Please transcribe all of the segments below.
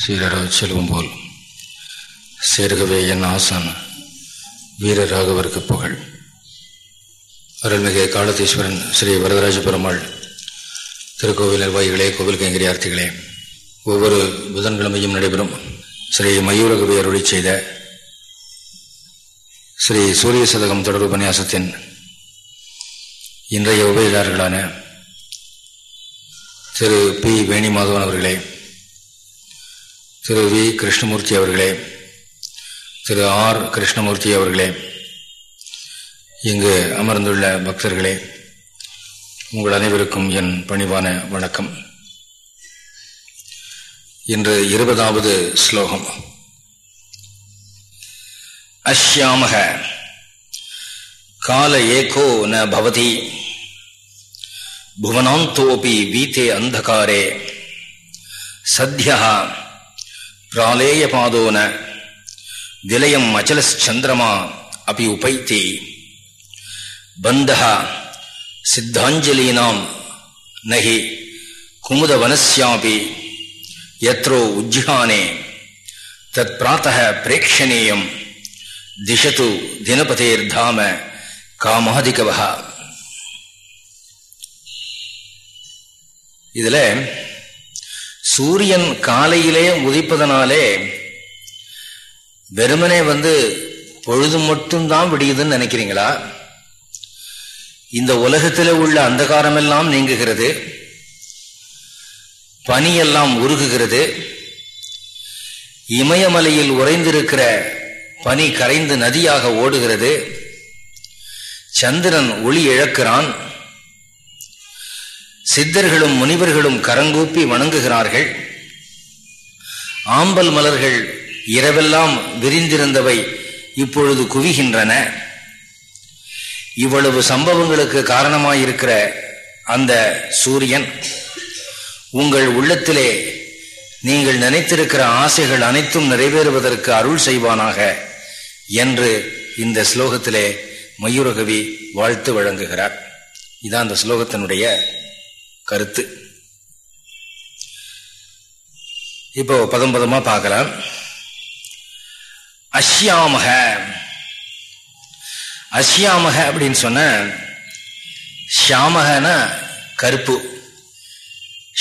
சீரர செல்வம் போல். சேர்கவே என் ஆசான் வீர ராகவருக்கு புகழ். அருள்மிகு காலதீஸ்வரன் ஸ்ரீ வரதராஜ பெருமாள் திருக்கோவில் நிர்வாகிகளே கோவில் கைங்கரியார்த்திகளே ஒவ்வொரு புதன்கிழமையும் நடைபெறும் ஸ்ரீ மயூரகவி அருளி செய்த ஸ்ரீ சூரிய சதகம் தொடர் உபன்யாசத்தின் இன்றைய உபயதாரர்களான திரு பி வேணிமாதவன் அவர்களே திரு வி. கிருஷ்ணமூர்த்தி அவர்களே திரு ஆர். கிருஷ்ணமூர்த்தி அவர்களே இங்கு அமர்ந்துள்ள பக்தர்களே உங்கள் அனைவருக்கும் என் பணிவான வணக்கம். இன்று இருபதாவது ஸ்லோகம். அஷ்யாமக கால ஏகோ ந பவதி புவனாந்தோபி வீத்தே அந்தகாரே சத்யா రాళేయ పాదోన విలయం అచలశ్చంద్రమా అపి ఉపైతే బంధ సిద్ధాంజలీనాం నహి కుముదవనస్యాపి ఎత్రో ఉజ్జిహానే తత్ప్రాత ప్రేక్షణీయం దిశతు దినపతేర్ధామ కామాధికవ இதில் சூரியன் காலையிலே உதிப்பதனாலே வெறுமனே வந்து பொழுது மட்டும்தான் விடியுதுன்னு நினைக்கிறீங்களா? இந்த உலகத்தில் உள்ள அந்தகாரமெல்லாம் நீங்குகிறது. பனியெல்லாம் உருகுகிறது. இமயமலையில் உறைந்திருக்கிற பனி கரைந்து நதியாக ஓடுகிறது. சந்திரன் ஒளி இழக்கிறான். சித்தர்களும் முனிவர்களும் கரங்கூப்பி வணங்குகிறார்கள். ஆம்பல் மலர்கள் இரவெல்லாம் விரிந்திருந்தவை இப்பொழுது குவிகின்றன. இவ்வளவு சம்பவங்களுக்கு காரணமாயிருக்கிற அந்த சூரியன் உங்கள் உள்ளத்திலே நீங்கள் நினைத்திருக்கிற ஆசைகள் அனைத்தும் நிறைவேறுவதற்கு அருள் செய்வானாக என்று இந்த ஸ்லோகத்திலே மயூரகவி வாழ்த்து வழங்குகிறார். இதான் அந்த ஸ்லோகத்தினுடைய கருத்து. இப்போ பதம் பதமா பார்க்கலாம். அஷ்யாமக. அஷ்யாமக அப்படின்னு சொன்ன ஷியாமகனா கருப்பு.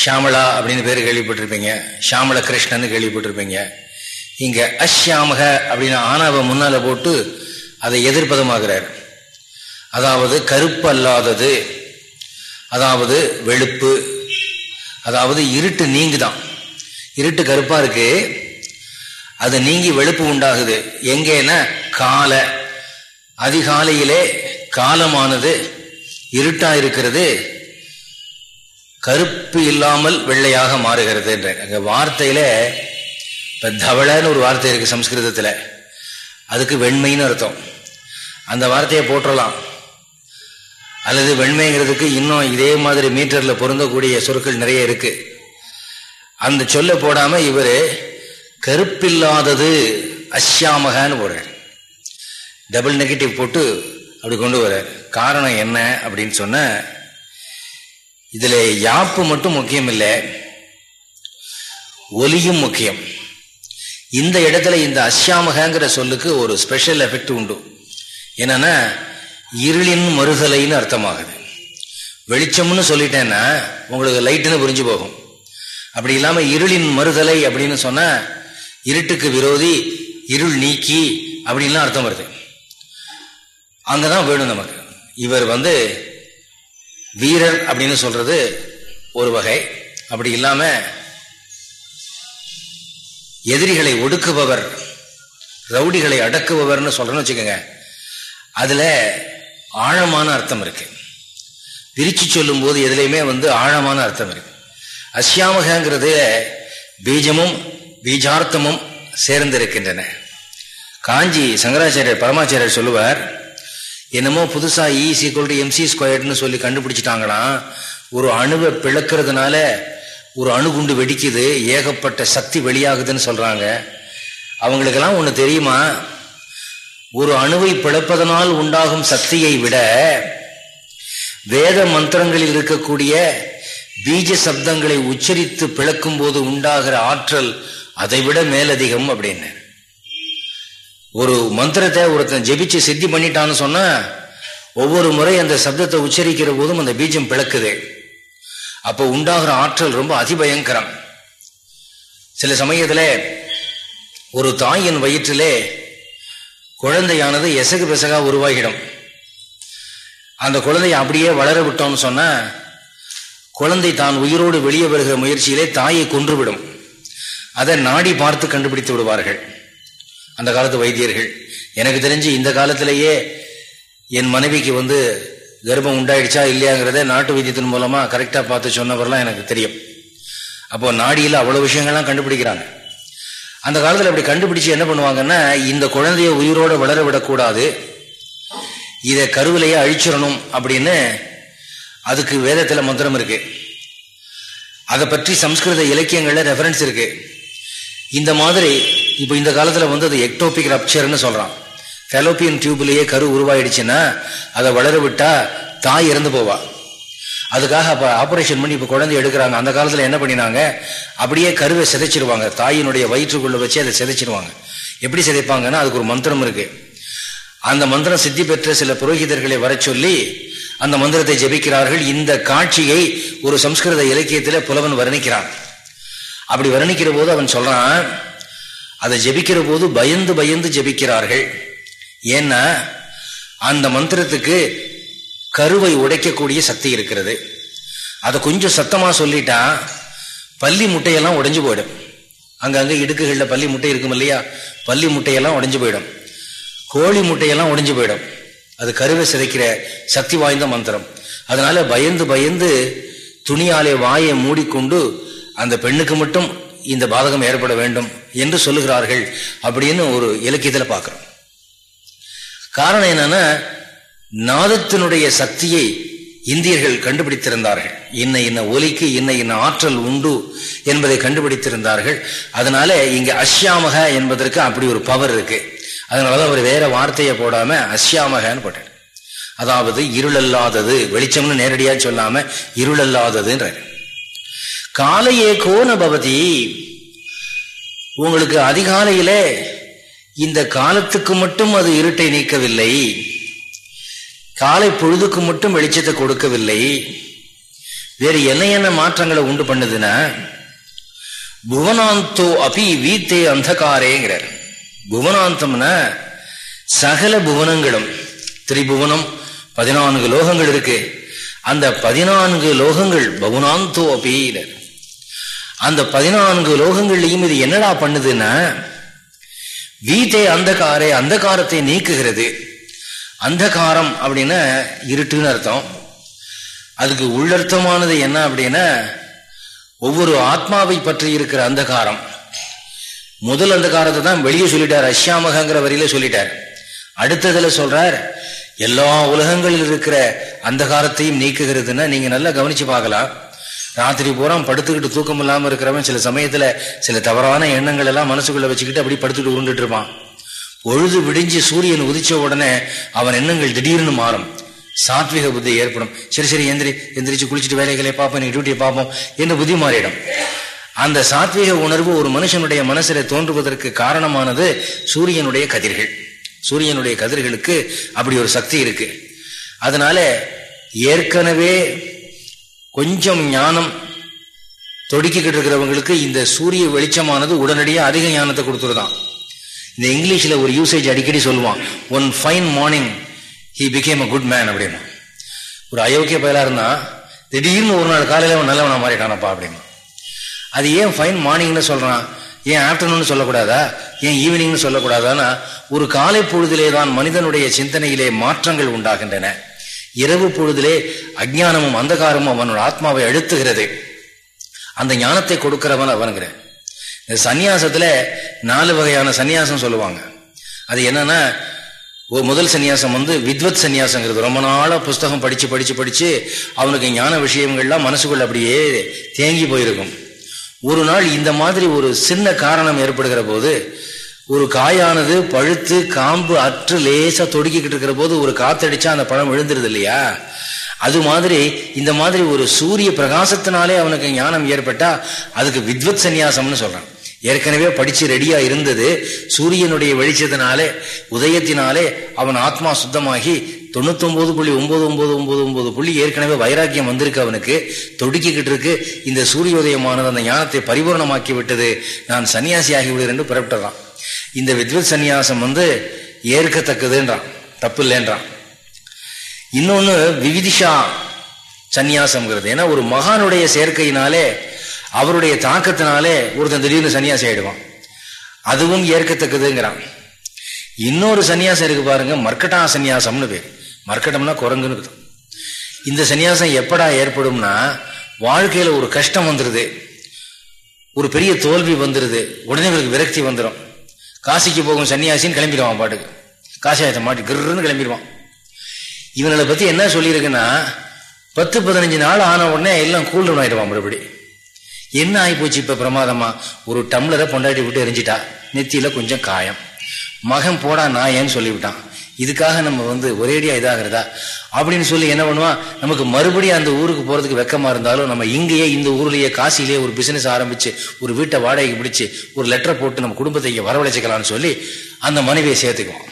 ஷியாமளா அப்படின்னு பேர் கேள்விப்பட்டிருப்பீங்க. ஷியாமள கிருஷ்ணன்னு கேள்விப்பட்டிருப்பீங்க. இங்க அஷ்யாமக அப்படின்னு ஆனாவை முன்னால போட்டு அதை எதிர்ப்பதமாகிறார். அதாவது கருப்பு அல்லாதது அதாவது வெளுப்பு அதாவது இருட்டு நீங்குதான். இருட்டு கருப்பா இருக்கு. அது நீங்கி வெளுப்பு உண்டாகுது. எங்கேன்னா கால. அதிகாலையிலே காலமானது இருட்டா இருக்கிறது. கருப்பு இல்லாமல் வெள்ளையாக மாறுகிறது என்ற அங்க வார்த்தையில இப்ப தவளன்னு ஒரு வார்த்தை இருக்கு சம்ஸ்கிருதத்துல. அதுக்கு வெண்மைன்னு அர்த்தம். அந்த வார்த்தையை போட்டுடலாம் அல்லது வெண்மைங்கிறதுக்கு இன்னும் இதே மாதிரி மீட்டரில் பொருந்தக்கூடிய சொற்கள் நிறைய இருக்கு. அந்த சொல்ல போடாம இவர் கருப்பில்லாதது அஷ்யாமகன்னு போடுறார். டபுள் நெகட்டிவ் போட்டு அப்படி கொண்டு வர்றார். காரணம் என்ன அப்படின்னு சொன்ன இதில் யாப்பு மட்டும் முக்கியம் இல்லை ஒலியும் முக்கியம். இந்த இடத்துல இந்த அஷ்யாமகங்கிற சொல்லுக்கு ஒரு ஸ்பெஷல் எஃபெக்ட் உண்டு. என்னன்னா இருளின் மறுதலைன்னு அர்த்தமாகுது. வெளிச்சம்னு சொல்லிட்டேன்னா உங்களுக்கு லைட்டுன்னு புரிஞ்சு போகும். அப்படி இல்லாமல் இருளின் மறுதலை அப்படின்னு சொன்னால் இருட்டுக்கு விரோதி இருள் நீக்கி அப்படின்லாம் அர்த்தம் வருது. அங்கே தான் வேணும் நமக்கு. இவர் வந்து வீரர் அப்படின்னு சொல்றது ஒரு வகை. அப்படி இல்லாமல் எதிரிகளை ஒடுக்குபவர் ரவுடிகளை அடக்குபவர்னு சொல்கிறேன்னு வச்சுக்கோங்க. அதில் ஆழமான அர்த்தம் இருக்கு. பிரிச்சு சொல்லும் போது எதுலையுமே வந்து ஆழமான அர்த்தம் இருக்கு. அஸ்யாமகங்கிறது பீஜமும் பீஜார்த்தமும் சேர்ந்திருக்கின்றன. காஞ்சி சங்கராச்சாரியர் பரமாச்சாரியர் சொல்லுவார் என்னமோ புதுசாக இ சீக்வல் டு எம்சி ஸ்கொயர்னு சொல்லி கண்டுபிடிச்சிட்டாங்களாம் ஒரு அணுவை பிளக்கிறதுனால ஒரு அணுகுண்டு வெடிக்குது ஏகப்பட்ட சக்தி வெளியாகுதுன்னு சொல்கிறாங்க அவங்களுக்கெல்லாம் ஒன்று தெரியுமா? ஒரு அணுவை பிளப்பதனால் உண்டாகும் சக்தியை விட வேத மந்திரங்களில் இருக்கக்கூடிய பீஜ சப்தங்களை உச்சரித்து பிளக்கும் போது உண்டாகிற ஆற்றல் அதை விட மேலதிகம் அப்படின்னு. ஒரு மந்திரத்தை ஒருத்தன் ஜெபிச்சு சித்தி பண்ணிட்டான்னு சொன்னா ஒவ்வொரு முறை அந்த சப்தத்தை உச்சரிக்கிற போதும் அந்த பீஜம் பிளக்குது. அப்போ உண்டாகிற ஆற்றல் ரொம்ப அதிபயங்கரம். சில சமயத்தில் ஒரு தாயின் வயிற்றிலே குழந்தையானது எசகு பெசகா உருவாகிடும். அந்த குழந்தையை அப்படியே வளர விட்டோம்னு சொன்னால் குழந்தை தான் உயிரோடு வெளியே வருகிற முயற்சியிலே தாயை கொன்றுவிடும். அதை நாடி பார்த்து கண்டுபிடித்து விடுவார்கள். அந்த காலத்து வைத்தியர்கள் எனக்கு தெரிஞ்சு இந்த காலத்திலேயே என் மனைவிக்கு வந்து கர்ப்பம் உண்டாயிடுச்சா இல்லையாங்கிறத நாட்டு வைத்தியத்தின் மூலமா கரெக்டா பார்த்து சொன்னவரெல்லாம் எனக்கு தெரியும். அப்போ நாடியில் அவ்வளவு விஷயங்கள்லாம் கண்டுபிடிக்கிறாங்க. அந்த காலத்தில் அப்படி கண்டுபிடிச்சு என்ன பண்ணுவாங்கன்னா இந்த குழந்தைய உயிரோடு வளர விடக்கூடாது. இதை கருவிலையே அழிச்சிடணும் அப்படின்னு அதுக்கு வேதத்தில் மந்திரம் இருக்கு. அதை பற்றி சம்ஸ்கிருத இலக்கியங்களில் ரெஃபரன்ஸ் இருக்கு. இந்த மாதிரி இப்போ இந்த காலத்தில் வந்து அது எக்டோபிக் ரப்சர்னு சொல்கிறான் ஃபெலோப்பியன் டியூப்லேயே கரு உருவாயிடுச்சுன்னா அதை வளர விட்டா தாய் இறந்து போவா. அதுக்காக அப்போ ஆப்ரேஷன் பண்ணி இப்போ குழந்தை எடுக்கிறாங்க. அந்த காலத்தில் என்ன பண்ணினாங்க? அப்படியே கருவை சிதைச்சிருவாங்க. தாயினுடைய வயிற்றுக்குள்ள வச்சு அதை சிதைச்சிருவாங்க. எப்படி சிதைப்பாங்கன்னா அதுக்கு ஒரு மந்திரம் இருக்கு. அந்த மந்திரம் சித்தி பெற்ற சில புரோகிதர்களை வர சொல்லி அந்த மந்திரத்தை ஜபிக்கிறார்கள். இந்த காட்சியை ஒரு சம்ஸ்கிருத இலக்கியத்தில் புலவன் வர்ணிக்கிறான். அப்படி வர்ணிக்கிற போது அவன் சொல்றான் அதை ஜபிக்கிற போது பயந்து பயந்து ஜபிக்கிறார்கள். ஏன்னா அந்த மந்திரத்துக்கு கருவை உடைக்கக்கூடிய சக்தி இருக்கிறது. அதை கொஞ்சம் சத்தமா சொல்லிட்டா பள்ளி முட்டையெல்லாம் உடைஞ்சு போயிடும். அங்கங்கே இடுக்குகளில் பள்ளி முட்டை இருக்கும் இல்லையா? பள்ளி முட்டையெல்லாம் உடைஞ்சு போயிடும். கோழி முட்டையெல்லாம் உடைஞ்சு போயிடும். அது கருவை சிதைக்கிற சக்தி வாய்ந்த மந்திரம். அதனால பயந்து பயந்து துணியாலே வாயை மூடிக்கொண்டு அந்த பெண்ணுக்கு மட்டும் இந்த பாதகம் ஏற்பட வேண்டும் என்று சொல்லுகிறார்கள் அப்படின்னு ஒரு இலக்கியத்தில் பார்க்குறோம். காரணம் என்னன்னா நாதத்தினுடைய சக்தியை இந்தியர்கள் கண்டுபிடித்திருந்தார்கள். இன்ன இன்ன ஒலிக்கு இன்ன இன்ன ஆற்றல் உண்டு என்பதை கண்டுபிடித்திருந்தார்கள். அதனால இங்க அஷ்யாமக என்பதற்கு அப்படி ஒரு பவர் இருக்கு. அதனாலதான் அவர் வேற வார்த்தையை போடாம அஷ்யாமகன்னு போட்டார். அதாவது இருளல்லாதது வெளிச்சம்னு நேரடியா சொல்லாம இருளல்லாததுன்ற காலையே கோன பவதி உங்களுக்கு அதிகாலையில இந்த காலத்துக்கு மட்டும் அது இருட்டை நீக்கவில்லை. காலை பொழுதுக்கு மட்டும் வெளிச்சத்தை கொடுக்கவில்லை. வேறு என்ன என்ன மாற்றங்களை உண்டு பண்ணுதுன்னா புவனாந்தோ அபி வீத்தே அந்தகாரேங்கிறார். புவனாந்தம்னா சகல புவனங்களும். திரிபுவனம் பதினான்கு லோகங்கள் இருக்கு. அந்த பதினான்கு லோகங்கள் பகுனாந்தோ அபீனர் அந்த பதினான்கு லோகங்கள்லையும் இது என்னடா பண்ணுதுன்னா வீட்டை அந்தகாரே அந்தகாரத்தை நீக்குகிறது. அந்தகாரம் அப்படின்னா இருட்டுன்னு அர்த்தம். அதுக்கு உள்ளர்த்தமானது என்ன அப்படின்னா ஒவ்வொரு ஆத்மாவை பற்றி இருக்கிற அந்தகாரம். முதல் அந்தகாரத்தை தான் வெளியே சொல்லிட்டார் அஷ்யாமகங்கிற வரியில சொல்லிட்டார். அடுத்ததுல சொல்றார் எல்லா உலகங்களில் இருக்கிற அந்தகாரத்தையும் நீக்குகிறதுன்னா நீங்க நல்லா கவனிச்சு பார்க்கலாம். ராத்திரி பூரா படுத்துக்கிட்டு தூக்கம் இல்லாமல் இருக்கிறவன் சில சமயத்துல சில தவறான எண்ணங்கள் எல்லாம் மனசுக்குள்ள வச்சுக்கிட்டு அப்படி படுத்துட்டு உருண்டுட்டு இருப்பான். பொழுது விடிஞ்சு சூரியன் உதிச்ச உடனே அவன் எண்ணங்கள் திடீர்னு மாறும். சாத்விக புத்தி ஏற்படும். சரி சரி எந்திரி எந்திரிச்சு குளிச்சுட்டு வேலைகளை பார்ப்போம் நீ டியூட்டியை பார்ப்போம் என்று புத்தி மாறிடும். அந்த சாத்விக உணர்வு ஒரு மனுஷனுடைய மனசில தோன்றுவதற்கு காரணமானது சூரியனுடைய கதிர்கள். சூரியனுடைய கதிர்களுக்கு அப்படி ஒரு சக்தி இருக்கு. அதனால ஏற்கனவே கொஞ்சம் ஞானம் தொடுக்கிக்கிட்டு இருக்கிறவங்களுக்கு இந்த சூரிய வெளிச்சமானது உடனடியாக அதிக ஞானத்தை கொடுத்துருதான். இந்த இங்கிலீஷில் ஒரு யூசேஜ் அடிக்கடி சொல்லுவான். One fine morning he became a good man அப்படின்னு ஒரு அயோக்கிய பயலா இருந்தா திடீர்னு ஒரு நாள் காலையில் அவன் நல்லவனாக மாறிட்டானப்பா அப்படின்னு அது ஏன் ஃபைன் மார்னிங்னு சொல்கிறான் ஏன் ஆஃப்டர்நூன் சொல்லக்கூடாதா? ஏன் ஈவினிங்னு சொல்லக்கூடாதான்னா ஒரு காலை பொழுதிலே தான் மனிதனுடைய சிந்தனையிலே மாற்றங்கள் உண்டாகின்றன. இரவு பொழுதிலே அஜ்ஞானமும் அந்தகாரமும் அவனோட ஆத்மாவை அழுத்துகிறது. அந்த ஞானத்தை கொடுக்கிறவன் அவனுங்கிறேன். இந்த சந்நியாசத்துல நாலு வகையான சன்னியாசம் சொல்லுவாங்க. அது என்னன்னா ஒரு முதல் சன்னியாசம் வந்து வித்வத் சன்னியாசங்கிறது ரொம்ப நாளா புஸ்தகம் படிச்சு படிச்சு படிச்சு அவனுக்கு ஞான விஷயங்கள்லாம் மனசுக்குள்ள அப்படியே தேங்கி போயிருக்கும். ஒரு நாள் இந்த மாதிரி ஒரு சின்ன காரணம் ஏற்படுகிற போது ஒரு காயானது பழுத்து காம்பு அற்று லேசா தொடுக்கிக்கிட்டு இருக்கிற போது ஒரு காத்தடிச்சா அந்த பழம் விழுந்துருது இல்லையா? அது மாதிரி இந்த மாதிரி ஒரு சூரிய பிரகாசத்தினாலே அவனுக்கு ஞானம் ஏற்பட்டா அதுக்கு வித்வத் சந்நியாசம்னு சொல்றான். ஏற்கனவே படிச்சு ரெடியா இருந்தது. சூரியனுடைய வெளிச்சத்தினாலே உதயத்தினாலே அவன் ஆத்மா சுத்தமாகி தொண்ணூத்தொன்பது புள்ளி ஒன்பது ஒன்பது ஒன்பது ஒன்பது புள்ளி ஏற்கனவே வைராக்கியம் வந்திருக்கு அவனுக்கு. தொடுக்கிக்கிட்டு இருக்கு. இந்த சூரிய உதயமானது அந்த ஞானத்தை பரிபூர்ணமாக்கி விட்டது நான் சன்னியாசி ஆகிவிடுகிறேன் என்று புறப்பட்டுறான். இந்த வித்வத் சன்னியாசம் வந்து ஏற்கத்தக்கதுன்றான். தப்பு இல்லைன்றான் இன்னொன்னு விவிதிஷா சன்னியாசம்ங்கிறது. ஏன்னா ஒரு மகானுடைய சேர்க்கையினாலே அவருடைய தாக்கத்தினாலே ஒருத்தன் திடீர்னு சன்னியாசி ஆயிடுவான். அதுவும் ஏற்கத்தக்கதுங்கிறான். இன்னொரு சன்னியாசம் இருக்கு பாருங்க மர்க்கட்டா சன்னியாசம்னு பேர். மர்க்கட்டம்னா குரங்குன்னு இந்த சன்னியாசம் எப்படா ஏற்படும்னா வாழ்க்கையில ஒரு கஷ்டம் வந்துருது. ஒரு பெரிய தோல்வி வந்துருது. உடனே இவருக்கு விரக்தி வந்துடும் காசிக்கு போகும் சன்னியாசின்னு கிளம்பிடுவான் பாட்டுக்கு. காசியாயத்தை மாட்டி கிருன்னு கிளம்பிடுவான். இவங்களை பத்தி என்ன சொல்லியிருக்குன்னா பத்து பதினஞ்சு நாள் ஆன உடனே எல்லாம் கூல்டவுன் ஆயிடுவான் மறுபடி. என்ன ஆகிப்போச்சு இப்ப பிரமாதமா? ஒரு டம்ளரை பொண்டாட்டி விட்டு எரிஞ்சிட்டா. நெத்தியில கொஞ்சம் காயம். மகன் போடா நாயன்னு சொல்லிவிட்டான். இதுக்காக நம்ம வந்து ஒரேடியா இதாகிறதா? அப்படின்னு சொல்லி என்ன பண்ணுவான் நமக்கு மறுபடியும் அந்த ஊருக்கு போறதுக்கு வெக்கமா இருந்தாலும் நம்ம இங்கேயே இந்த ஊர்லயே காசிலேயே ஒரு பிசினஸ் ஆரம்பிச்சு ஒரு வீட்டை வாடகைக்கு பிடிச்சு ஒரு லெட்டரை போட்டு நம்ம குடும்பத்தை இங்க வரவழைச்சிக்கலாம்னு சொல்லி அந்த மனைவியை சேர்த்துக்குவோம்.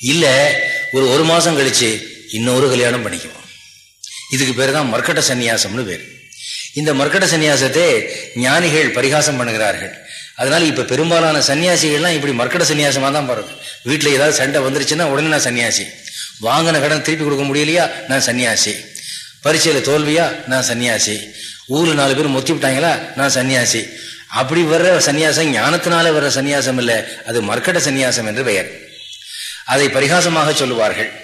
இல்ல ஒரு ஒரு மாசம் கழிச்சு இன்னொரு கல்யாணம் பண்ணிக்குவோம். இதுக்கு பேர் தான் மர்க்கட்ட சன்னியாசம்னு பேர். இந்த மர்க்கட்ட சன்னியாசத்தை ஞானிகள் பரிகாசம் பண்ணுகிறார்கள். அதனால இப்ப பெரும்பாலான சன்னியாசிகள்லாம் இப்படி மர்க்கட சன்னியாசமா தான் போறது. வீட்டில் ஏதாவது சண்டை வந்துருச்சுன்னா உடனே நான் சன்னியாசி. வாங்கின கடன் திருப்பி கொடுக்க முடியலையா? நான் சன்னியாசி. பரீட்சையில தோல்வியா? நான் சன்னியாசி. ஊர்ல நாலு பேர் மொத்தி விட்டாங்களா? நான் சன்னியாசி. அப்படி வர்ற சன்னியாசம் ஞானத்தினால வர்ற சன்னியாசம் இல்லை. அது மர்க்கட சன்னியாசம் என்று பெயர். அதை பரிகாசமாக சொல்லுவார்கள்.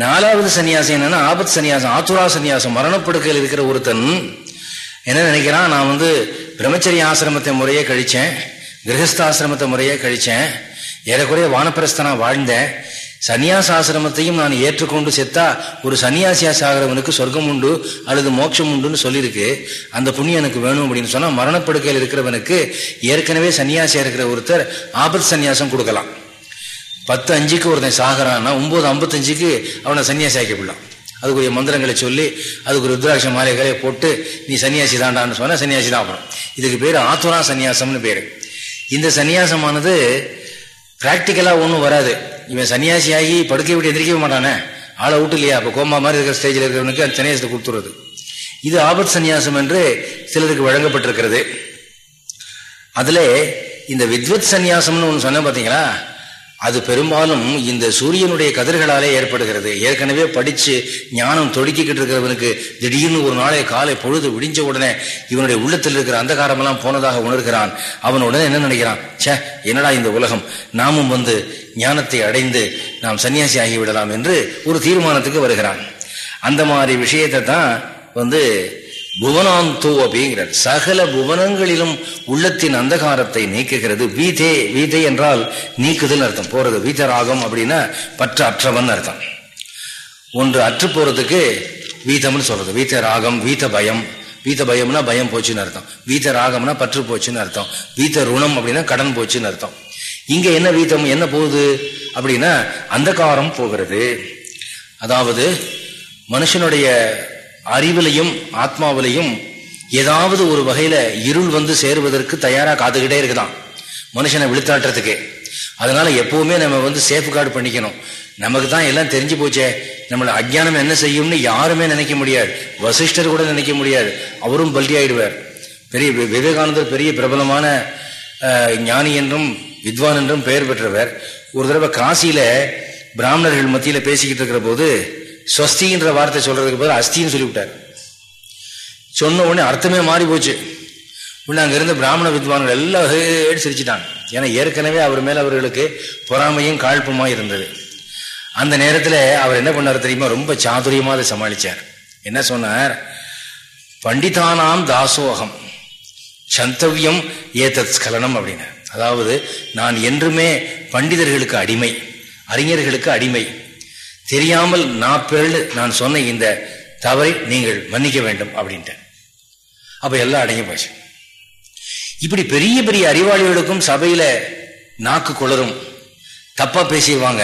நாலாவது சன்னியாசம் என்னன்னா ஆபத் சன்னியாசம் ஆத்துரா சன்னியாசம் மரணப்படுக்கையில் இருக்கிற ஒருத்தன் என்ன நினைக்கிறான்? நான் வந்து பிரம்மச்சரிய ஆசிரமத்தை முறையே கழிச்சேன் கிரகஸ்தாசிரமத்தை முறையே கழிச்சேன் ஏறக்குறைய வானப்பிரஸ்தனா வாழ்ந்தேன். சன்னியாசாசிரமத்தையும் நான் ஏற்றுக்கொண்டு செத்தா ஒரு சன்னியாசியா சாகிறவனுக்கு சொர்க்கம் உண்டு அல்லது மோட்சம் உண்டுன்னு சொல்லியிருக்கு. அந்த புண்ணியம் எனக்கு வேணும் அப்படின்னு சொன்னா மரணப்படுக்கையில் இருக்கிறவனுக்கு ஏற்கனவே சன்னியாசியா இருக்கிற ஒருத்தர் ஆபத் சன்னியாசம் கொடுக்கலாம். பத்து அஞ்சுக்கு ஒருத்தன் சாகிறான்னா ஒன்பது ஐம்பத்தஞ்சுக்கு அவனை சன்னியாசி ஆக்கிவிடலாம் அதுக்குரிய மந்திரங்களை சொல்லி அதுக்கு ருத்ராட்ச மாலைகளை போட்டு நீ சன்னியாசி தாண்டான்னு சொன்னால் சன்னியாசி தான் ஆகணும். இதுக்கு பேர் ஆத்துரா சன்னியாசம்னு பேர். இந்த சன்னியாசமானது ப்ராக்டிக்கலாக ஒன்றும் வராது. இவன் சன்னியாசி ஆகி படுக்கை விட்டு எந்திரிக்கவே மாட்டானே. ஆளை விட்டு இல்லையா அப்போ கோமா மாதிரி இருக்கிற ஸ்டேஜில் இருக்கிறவனுக்கு அந்த சன்னியாசத்தை கொடுத்துறது இது ஆபத் சன்னியாசம் என்று சிலருக்கு வழங்கப்பட்டிருக்கிறது. அதில் இந்த வித்வத் சன்னியாசம்னு ஒன்று சொன்ன பார்த்தீங்களா அது பெரும்பாலும் இந்த சூரியனுடைய கதிர்களாலே ஏற்படுகிறது. ஏற்கனவே படித்து ஞானம் தொடுக்கிக்கிட்டு இருக்கிறவனுக்கு திடீர்னு ஒரு நாளே காலை பொழுது விடிஞ்ச உடனே இவனுடைய உள்ளத்தில் இருக்கிற அந்தகாரமெல்லாம் போனதாக உணர்கிறான். அவன் உடனே என்ன நினைக்கிறான்? சே என்னடா இந்த உலகம்? நாமும் வந்து ஞானத்தை அடைந்து நாம் சன்னியாசி ஆகிவிடலாம் என்று ஒரு தீர்மானத்துக்கு வருகிறான். அந்த மாதிரி விஷயத்தை தான் வந்து புவனாந்தோ அப்படிங்கிறார் சகல புவனங்களிலும் உள்ளத்தின் அந்தகாரத்தை நீக்குகிறது. வீதே வீதை என்றால் நீக்குதல் அர்த்தம். போறது வீதராகம் அப்படின்னா பற்ற அற்றவன் அர்த்தம். ஒன்று அற்று போறதுக்கு வீதம்னு சொல்றது. வீத ராகம் வீத பயம். வீத பயம்னா பயம் போச்சுன்னு அர்த்தம். வீத ராகம்னா பற்று போச்சுன்னு அர்த்தம். வீத ருணம் அப்படின்னா கடன் போச்சுன்னு அர்த்தம். இங்க என்ன வீதம் என்ன போகுது அப்படின்னா அந்தகாரம் போகிறது. அதாவது மனுஷனுடைய அறிவிலையும் ஆத்மாவிலையும் ஏதாவது ஒரு வகையில இருள் வந்து சேருவதற்கு தயாரா காத்துக்கிட்டே இருக்குதான். மனுஷனை விழுத்தாட்டுறதுக்கு. அதனால எப்பவுமே நம்ம வந்து சேஃப் கார்டு பண்ணிக்கணும். நமக்கு தான் எல்லாம் தெரிஞ்சு போச்சே. நம்மளை அஜ்ஞானம் என்ன செய்யும்னு யாருமே நினைக்க முடியாது. வசிஷ்டர் கூட நினைக்க முடியாது. அவரும் பல்டி ஆயிடுவார். பெரிய விவேகானந்தர் பெரிய பிரபலமான ஞானி என்றும் வித்வான் என்றும் பெயர் பெற்றவர். ஒரு தடவை காசியில பிராமணர்கள் மத்தியில பேசிக்கிட்டு இருக்கிற போது ஸ்வஸ்தின்ற வார்த்தை சொல்றதுக்கு பதில் அஸ்தின்னு சொல்லிவிட்டார். சொன்ன உடனே அர்த்தமே மாறி போச்சு. உடனே அங்கே இருந்த பிராமண வித்வான்கள் எல்லாம் சிரிச்சிட்டாங்க. ஏன்னா ஏற்கனவே அவர் மேலே அவர்களுக்கு பொறாமையும் காழ்ப்புமா இருந்தது. அந்த நேரத்தில் அவர் என்ன பண்ணார் தெரியுமா? ரொம்ப சாதுரியமாக அதை சமாளித்தார் என்ன சொன்னார்? பண்டிதானாம் தாசோகம் சந்தவியம் ஏதத் ஸ்கலனம் அப்படின்னு அதாவது நான் என்றுமே பண்டிதர்களுக்கு அடிமை அறிஞர்களுக்கு அடிமை தெரியாமல் நான் பிறகு நான் சொன்ன இந்த தவறை நீங்கள் மன்னிக்க வேண்டும் அப்படின்ட்டு அப்ப எல்லாம் அடங்கி போச்சு. இப்படி பெரிய பெரிய அறிவாளிகளுக்கும் சபையில நாக்கு குளரும் தப்பா பேசிடுவாங்க.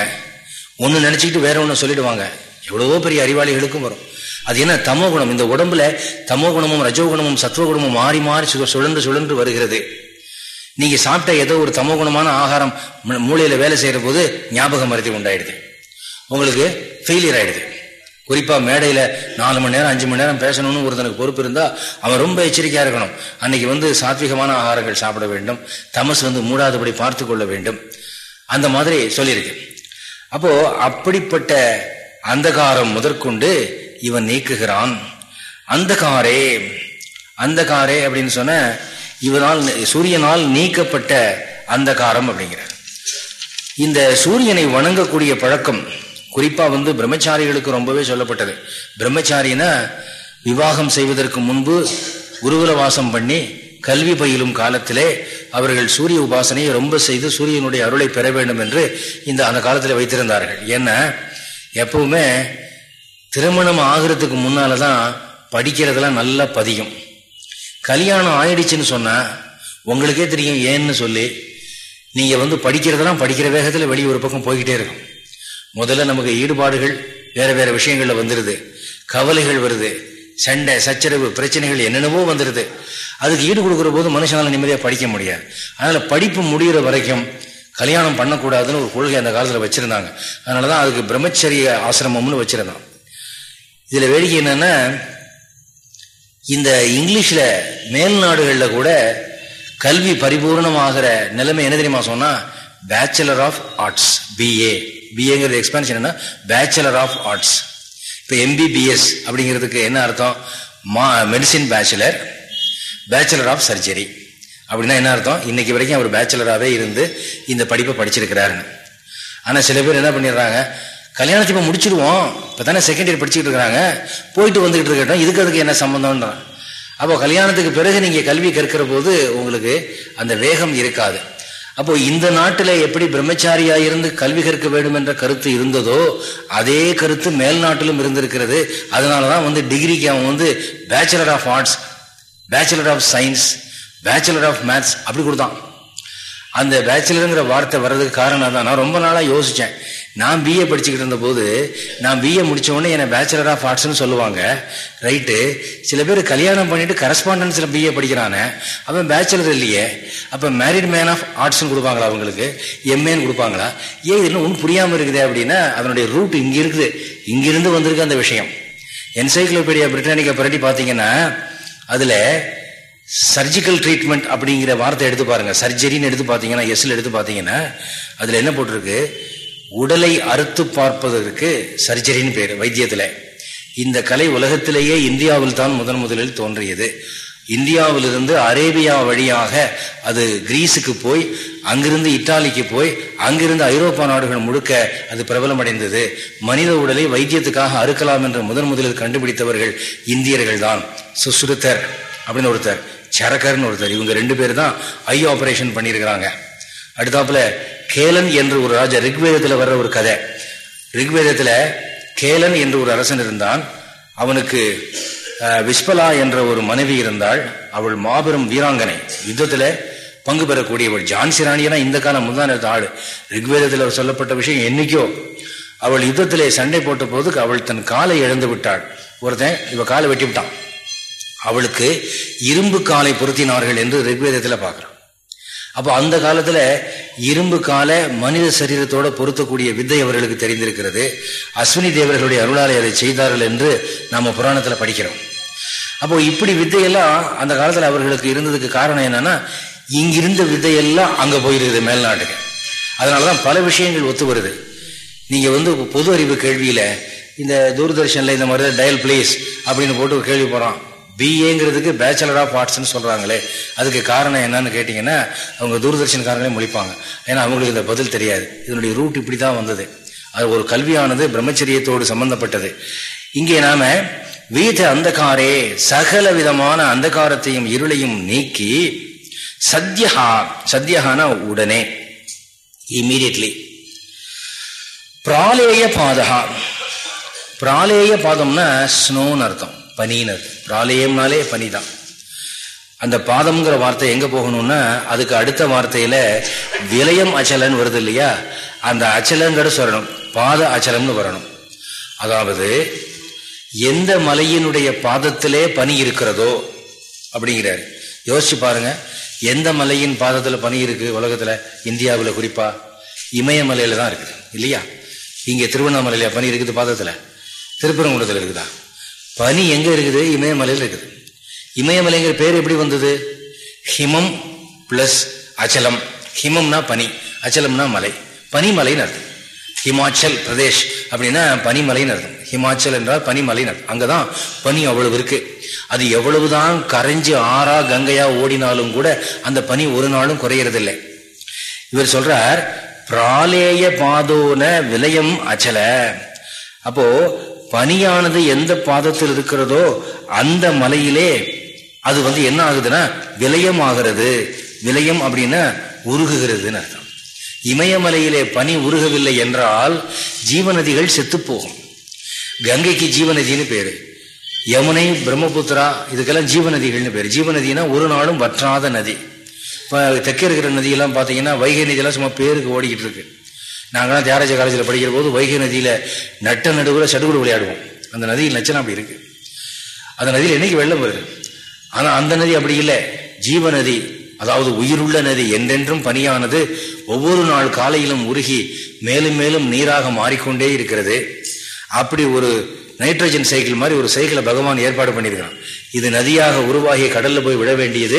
ஒன்று நினச்சிக்கிட்டு வேற ஒன்று சொல்லிடுவாங்க. எவ்வளவோ பெரிய அறிவாளிகளுக்கும் வரும். அது என்ன தமோ குணம்? இந்த உடம்புல தமோ குணமும் ரஜோகுணமும் சத்துவகுணமும் மாறி மாறி சுழன்று சுழன்று வருகிறது. நீங்க சாப்பிட்ட ஏதோ ஒரு தமோ குணமான ஆகாரம் மூளையில வேலை செய்யற போது ஞாபகம் மருத்தி உண்டாயிடுது. உங்களுக்கு ஃபெயிலியர் ஆயிடுது. குறிப்பாக மேடையில் நாலு மணி நேரம் அஞ்சு மணி நேரம் பேசணும்னு ஒருத்தனுக்கு பொறுப்பு இருந்தால் அவன் ரொம்ப எச்சரிக்கையாக இருக்கணும். அன்னைக்கு வந்து சாத்விகமான ஆகாரங்கள் சாப்பிட வேண்டும். தமஸ் வந்து மூடாதபடி பார்த்து கொள்ள வேண்டும். அந்த மாதிரி சொல்லியிருக்கு. அப்போ அப்படிப்பட்ட அந்தகாரம் முதற்கொண்டு இவன் நீக்குகிறான். அந்தகாரே அந்தகாரே அப்படின்னு சொன்ன இவனால் சூரியனால் நீக்கப்பட்ட அந்தகாரம் அப்படிங்கிற இந்த சூரியனை வணங்கக்கூடிய பழக்கம் குறிப்பா வந்து பிரம்மச்சாரிகளுக்கு ரொம்பவே சொல்லப்பட்டது. பிரம்மச்சாரினா விவாகம் செய்வதற்கு முன்பு குருகுல வாசம் பண்ணி கல்வி பயிலும் காலத்திலே அவர்கள் சூரிய உபாசனையை ரொம்ப செய்து சூரியனுடைய அருளை பெற வேண்டும் என்று இந்த அந்த காலத்தில் வைத்திருந்தார்கள். ஏன்னா எப்பவுமே திருமணம் ஆகிறதுக்கு முன்னால தான் படிக்கிறதெல்லாம் நல்லா பதியும். கல்யாணம் ஆயிடுச்சுன்னு சொன்னால் உங்களுக்கே தெரியும் ஏன்னு சொல்லி நீங்கள் வந்து படிக்கிறதெல்லாம் படிக்கிற வேகத்தில் வெளியே ஒரு பக்கம் போய்கிட்டே இருக்கும். முதல்ல நமக்கு ஈடுபாடுகள் வேற வேற விஷயங்கள்ல வந்துருது. கவலைகள் வருது. சண்டை சச்சரவு பிரச்சனைகள் என்னென்னவோ வந்துடுது அதுக்கு ஈடு கொடுக்குற போது மனுஷனால நிம்மதியாக படிக்க முடியாது. அதனால படிப்பு முடிகிற வரைக்கும் கல்யாணம் பண்ணக்கூடாதுன்னு ஒரு கொள்கை அந்த காலத்தில் வச்சிருந்தாங்க. அதனாலதான் அதுக்கு பிரம்மச்சரிய ஆசிரமம்னு வச்சிருந்தான். இதில் வேடிக்கை என்னன்னா இந்த இங்கிலீஷில் மேல் நாடுகளில் கூட கல்வி பரிபூர்ணமாகிற நிலைமை என்ன தெரியுமா சொன்னால் பேச்சுலர் ஆஃப் ஆர்ட்ஸ் பிஏ பிஏங்கிறது எக்ஸ்பென்ஷன் என்ன பேச்சுலர் ஆஃப் ஆர்ட்ஸ் இப்போ எம்பிபிஎஸ் அப்படிங்கிறதுக்கு என்ன அர்த்தம்? மா medicine bachelor bachelor of surgery அப்படின்னா என்ன அர்த்தம்? இன்னைக்கு வரைக்கும் அவர் பேச்சுலராகவே இருந்து இந்த படிப்பை படிச்சிருக்கிறாருன்னு. ஆனால் சில பேர் என்ன பண்ணிடுறாங்க? கல்யாணத்தை இப்போ முடிச்சிடுவோம். இப்போ தானே செகண்ட் இயர் படிச்சுட்டு இருக்கிறாங்க. போயிட்டு வந்துகிட்டு இருக்கட்டும். இதுக்கு அதுக்கு என்ன சம்மந்தம்ன்றான் அப்போ கல்யாணத்துக்கு பிறகு நீங்கள் கல்வி கற்கிற போது உங்களுக்கு அந்த வேகம் இருக்காது. அப்போ இந்த நாட்டில் எப்படி பிரம்மச்சாரியா இருந்து கல்வி கற்க வேண்டும் என்ற கருத்து இருந்ததோ அதே கருத்து மேல் நாட்டிலும் இருந்திருக்கிறது. அதனால தான் வந்து டிகிரிக்கு அவன் வந்து bachelor of arts bachelor of science bachelor of maths அப்படி கொடுத்தான். அந்த பேச்சுலருங்கிற வார்த்தை வர்றதுக்கு காரணம் தான் நான் ரொம்ப நாளாக யோசித்தேன் நான் பிஏ படிச்சுக்கிட்டு இருந்த போது நான் பிஏ முடித்தவொடனே என்னை பேச்சுலர் ஆஃப் ஆர்ட்ஸ்னு சொல்லுவாங்க. ரைட்டு சில பேர் கல்யாணம் பண்ணிட்டு கரஸ்பாண்டன்ஸில் பிஏ படிக்கிறானே. அவன் பேச்சுலர் இல்லையே. அப்போ மேரிட் மேன் ஆஃப் ஆர்ட்ஸ்னு கொடுப்பாங்களா அவங்களுக்கு? எம்ஏன்னு கொடுப்பாங்களா? ஏன் இன்னும் ஒன்றும் புரியாமல் இருக்குதே அப்படின்னா அதனுடைய ரூட் இங்கே இருக்குது. இங்கிருந்து வந்திருக்கு அந்த விஷயம். என்சைக்ளோபீடியா பிரிட்டானிக்கா புரட்டி பார்த்தீங்கன்னா அதில் சர்ஜிக்கல் ட்ரீட்மெண்ட் அப்படிங்கிற வார்த்தை எடுத்து பாருங்க. சர்ஜரின்னு எடுத்து பார்த்தீங்கன்னா எஸ்ல எடுத்து பார்த்தீங்கன்னா அதில் என்ன போட்டிருக்கு? உடலை அறுத்து பார்ப்பதற்கு சர்ஜரின்னு பேர் வைத்தியத்தில். இந்த கலை உலகத்திலேயே இந்தியாவில் தான் முதன் முதலில் தோன்றியது. இந்தியாவிலிருந்து அரேபியா வழியாக அது கிரீஸுக்கு போய் அங்கிருந்து இத்தாலிக்கு போய் அங்கிருந்து ஐரோப்பா நாடுகள் முழுக்க அது பிரபலமடைந்தது. மனித உடலை வைத்தியத்துக்காக அறுக்கலாம் என்று முதன் முதலில் கண்டுபிடித்தவர்கள் இந்தியர்கள் தான் சுசுருத்தர் அப்படின்னு ஒருத்தர் சரக்கர்னு ஒருத்தர் இவங்க ரெண்டு பேர் தான் ஐ ஆபரேஷன் பண்ணியிருக்கிறாங்க. அடுத்தாப்புல கேலன் என்று ஒரு ராஜா ரிக்வேதத்தில் வர்ற ஒரு கதை. ரிக்வேதத்தில் கேலன் என்று ஒரு அரசன் இருந்தான். அவனுக்கு விஸ்பலா என்ற ஒரு மனைவி இருந்தாள். அவள் மாபெரும் வீராங்கனை. யுத்தத்தில் பங்கு பெறக்கூடியவள். ஜான்சி ராணியனா இந்த காலம் முந்தான ஆடு ரிக்வேதத்தில் சொல்லப்பட்ட விஷயம் என்னைக்கோ. அவள் யுத்தத்திலே சண்டை போட்ட போது அவள் தன் காலை இழந்து விட்டாள். ஒருத்தன் இவ காலை வெட்டி விட்டான். அவளுக்கு இரும்பு காலை பொருத்தினார்கள் என்று ரிக்வேதத்தில் பார்க்கிறான் அப்போ அந்த காலத்தில் இரும்பு கால மனித சரீரத்தோட பொருத்தக்கூடிய வித்தை அவர்களுக்கு தெரிந்திருக்கிறது. அஸ்வினி தேவர்களுடைய அருளாலை அதை செய்தார்கள் என்று நாம் புராணத்தில் படிக்கிறோம். அப்போ இப்படி வித்தையெல்லாம் அந்த காலத்தில் அவர்களுக்கு இருந்ததுக்கு காரணம் என்னன்னா இங்கிருந்த வித்தையெல்லாம் அங்கே போயிருக்குது மேல்நாட்டுக்கு. அதனாலதான் பல விஷயங்கள் ஒத்து வருது. நீங்கள் வந்து பொது அறிவு கேள்வியில் இந்த தூர்தர்ஷனில் இந்த மாதிரி டயல் பிளேஸ் அப்படின்னு போட்டு கேள்வி போகிறான் பிஏங்கிறதுக்கு பேச்சுலர் ஆஃப் ஆர்ட்ஸ்னு சொல்கிறாங்களே அதுக்கு காரணம் என்னன்னு கேட்டிங்கன்னா அவங்க தூர்தர்ஷன்காரங்களே முழிப்பாங்க. ஏன்னா அவங்களுக்கு இந்த பதில் தெரியாது. இதனுடைய ரூட் இப்படி தான் வந்தது. அது ஒரு கல்வியானது பிரம்மச்சரியத்தோடு சம்பந்தப்பட்டது. இங்கே நாம வீத அந்தகாரே சகல விதமான அந்தகாரத்தையும் இருளையும் நீக்கி சத்யஹா சத்யஹானா உடனே இம்மீடியட்லி பிராலேய பாதகா பிராலேய பாதம்னா ஸ்னோன்னு அர்த்தம். பனின்னு பிராலயம்னாலே பனி தான் அந்த பாதம்ங்கிற வார்த்தை எங்க போகணும்னா அதுக்கு அடுத்த வார்த்தையில விலயம் அச்சலன் வருது இல்லையா? அந்த அச்சலங்கிற சொல்லணும். பாத அச்சலம்னு வரணும். அதாவது எந்த மலையினுடைய பாதத்திலே பனி இருக்கிறதோ அப்படிங்கிறாரு. யோசிச்சு பாருங்க. எந்த மலையின் பாதத்தில் பனி இருக்கு உலகத்தில்? இந்தியாவில் குறிப்பா. இமயமலையில தான் இருக்குது இல்லையா? இங்கே திருவண்ணாமலையில் பனி இருக்குது பாதத்தில். திருப்பரங்குன்றத்தில் இருக்குதா? பனி எங்கே இருக்குது? இமயமலையில் இருக்குது. இமயமலைங்கிற பேர் எப்படி வந்தது? ஹிமம் பிளஸ் அச்சலம். ஹிமம்னா பனி அச்சலம்னா மலை. பனிமலைன்னு அர்த்தம். ஹிமாச்சல் பிரதேஷ் அப்படின்னா பனிமலைன்னு அர்த்தம். ஹிமாச்சல் என்றால் பனிமலைன்னு அர்த்தம். அங்கதான் பனி அவ்வளவு இருக்கு. அது எவ்வளவுதான் கரைஞ்சி ஆறா கங்கையா ஓடினாலும் கூட அந்த பனி ஒரு நாளும் குறையறதில்லை. இவர் சொல்றார் பிராலேய பாதோன விலயம் அச்சல. அப்போ பனியானது எந்த பாதத்தில் இருக்கிறதோ அந்த மலையிலே அது வந்து என்ன ஆகுதுன்னா விலயம் ஆகிறது விலயம் அப்படின்னா உருகுகிறதுன்னு அர்த்தம். இமயமலையிலே பனி உருகவில்லை என்றால் ஜீவநதிகள் செத்துப்போகும். கங்கைக்கு ஜீவநதினு பேரு. யமுனை பிரம்மபுத்திரா இதுக்கெல்லாம் ஜீவநதிகள்னு பேர். ஜீவநதினா ஒரு நாளும் வற்றாத நதி. இப்போ தெற்கே இருக்கிற நதியெல்லாம் பார்த்தீங்கன்னா வைகை நதியெல்லாம் சும்மா பேருக்கு ஓடிக்கிட்டு இருக்கு. நாங்களாம் தியாகராஜ காலேஜில் படிக்கிற போது வைகை நதியில் நட்ட நடுவில் சடுகுடு விளையாடுவோம். அந்த நதியில் நச்சனா அப்படி இருக்கு. அந்த நதியில் என்னைக்கு வெள்ளம் வருது? ஆனால் அந்த நதி அப்படி இல்லை. ஜீவ நதி அதாவது உயிருள்ள நதி என்றென்றும் பனியானது ஒவ்வொரு நாள் காலையிலும் உருகி மேலும் மேலும் நீராக மாறிக்கொண்டே இருக்கிறது. அப்படி ஒரு நைட்ரஜன் சைக்கிள் மாதிரி ஒரு சைக்கிளை பகவான் ஏற்பாடு பண்ணியிருக்கிறான். இது நதியாக உருவாகி கடல்ல போய் விட வேண்டியது.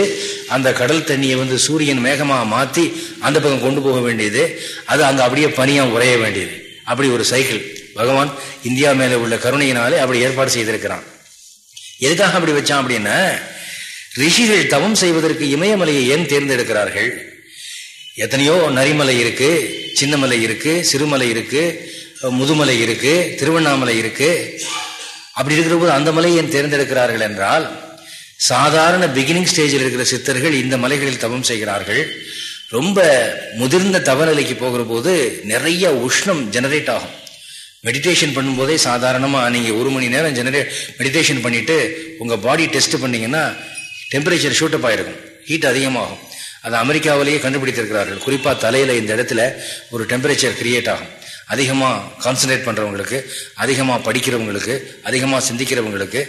அந்த கடல் தண்ணியை வந்து சூரியன் மேகமாக மாற்றி அந்த பக்கம் கொண்டு போக வேண்டியது. அது அங்கே அப்படியே பனியாக உறைய வேண்டியது. அப்படி ஒரு சைக்கிள். பகவான் இந்தியா மேலே உள்ள கருணையினாலே அப்படி ஏற்பாடு செய்திருக்கிறான். எதுக்காக அப்படி வச்சான் அப்படின்னா ரிஷிகள் தவம் செய்வதற்கு இமயமலையை ஏன் தேர்ந்தெடுக்கிறார்கள்? எத்தனையோ நரிமலை இருக்கு சின்னமலை இருக்கு சிறுமலை இருக்கு முதுமலை இருக்கு திருவண்ணாமலை இருக்கு. அப்படி இருக்கிற போது அந்த மலையை ஏன் தேர்ந்தெடுக்கிறார்கள் என்றால் சாதாரண பிகினிங் ஸ்டேஜில் இருக்கிற சித்தர்கள் இந்த மலைகளில் தவம் செய்கிறார்கள். ரொம்ப முதிர்ந்த தவநிலைக்கு போகிற போது நிறைய உஷ்ணம் ஜெனரேட் ஆகும். மெடிடேஷன் பண்ணும்போதே சாதாரணமாக நீங்கள் ஒரு மணி நேரம் ஜெனரேட் மெடிடேஷன் பண்ணிவிட்டு உங்கள் பாடி டெஸ்ட் பண்ணிங்கன்னா டெம்பரேச்சர் ஷூட்டப் ஆயிருக்கும். ஹீட் அதிகமாகும். அது அமெரிக்காவிலேயே கண்டுபிடித்திருக்கிறார்கள். குறிப்பாக தலையில் இந்த இடத்துல ஒரு டெம்பரேச்சர் கிரியேட் ஆகும். அதிகமாக கான்சன்ட்ரேட் பண்ணுறவங்களுக்கு அதிகமாக படிக்கிறவங்களுக்கு அதிகமாக சிந்திக்கிறவங்களுக்கு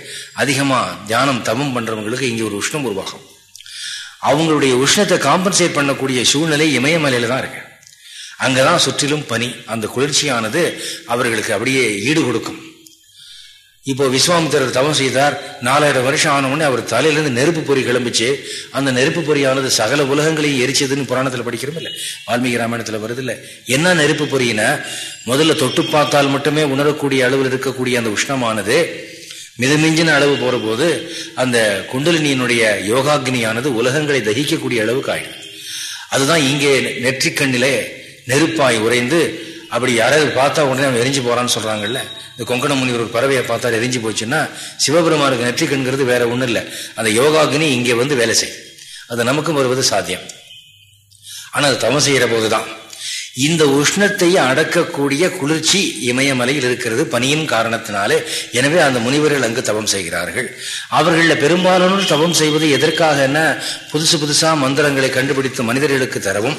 அதிகமாக தியானம் தவம் பண்ணுறவங்களுக்கு இங்கே ஒரு உஷ்ணம் உருவாகும். அவங்களுடைய உஷ்ணத்தை காம்பன்சேட் பண்ணக்கூடிய சூழ்நிலை இமயமலையில் தான் இருக்கு. அங்கே தான் சுற்றிலும் பனி அந்த குளிர்ச்சியானது அவர்களுக்கு அப்படியே ஈடு கொடுக்கும். இப்போ விஸ்வாமித்திரர் தவம் செய்தார். நாலாயிரம் வருஷம் ஆனவுடனே அவர் தலையிலிருந்து நெருப்பு பொறி கிளம்பிச்சு அந்த நெருப்பு பொறியானது சகல உலகங்களையும் எரிச்சதுன்னு புராணத்தில் படிக்கிறோம் இல்லை வால்மீகி ராமாயணத்தில் வருது இல்லை என்ன நெருப்பு பொறியினா முதல்ல தொட்டு பார்த்தால் மட்டுமே உணரக்கூடிய அளவில் இருக்கக்கூடிய அந்த உஷ்ணமானது மிதமிஞ்சின அளவு போகிறபோது போது அந்த குண்டலினியினுடைய யோகாக்னியானது உலகங்களை தகிக்கக்கூடிய அளவுக்கு ஆயிடும் அதுதான் இங்கே நெற்றிக்கண்ணிலே நெருப்பாய் உறைந்து அப்படி யாராவது பார்த்தா உடனே அவன் எரிஞ்சு போறான்னு சொல்றாங்கல்ல. இந்த கொங்கண முனிவர் ஒரு பறவையை பார்த்தா எரிஞ்சு போச்சுன்னா சிவபெருமானுக்கு நெற்றிக்கண்கிறது வேற ஒன்றும் இல்லை. அந்த யோகாக்னி இங்கே வந்து வேலை செய்யும் அது நமக்கும் வருவது சாத்தியம். ஆனால் அது தவம் செய்கிற போதுதான். இந்த உஷ்ணத்தை அடக்கக்கூடிய குளிர்ச்சி இமயமலையில் இருக்கிறது பனியின் காரணத்தினாலே. எனவே அந்த முனிவர்கள் அங்கு தவம் செய்கிறார்கள். அவர்களில் பெரும்பாலானோர் தவம் செய்வது எதற்காக என்ன புதுசு புதுசாக மந்திரங்களை கண்டுபிடித்து மனிதர்களுக்கு தரவும்.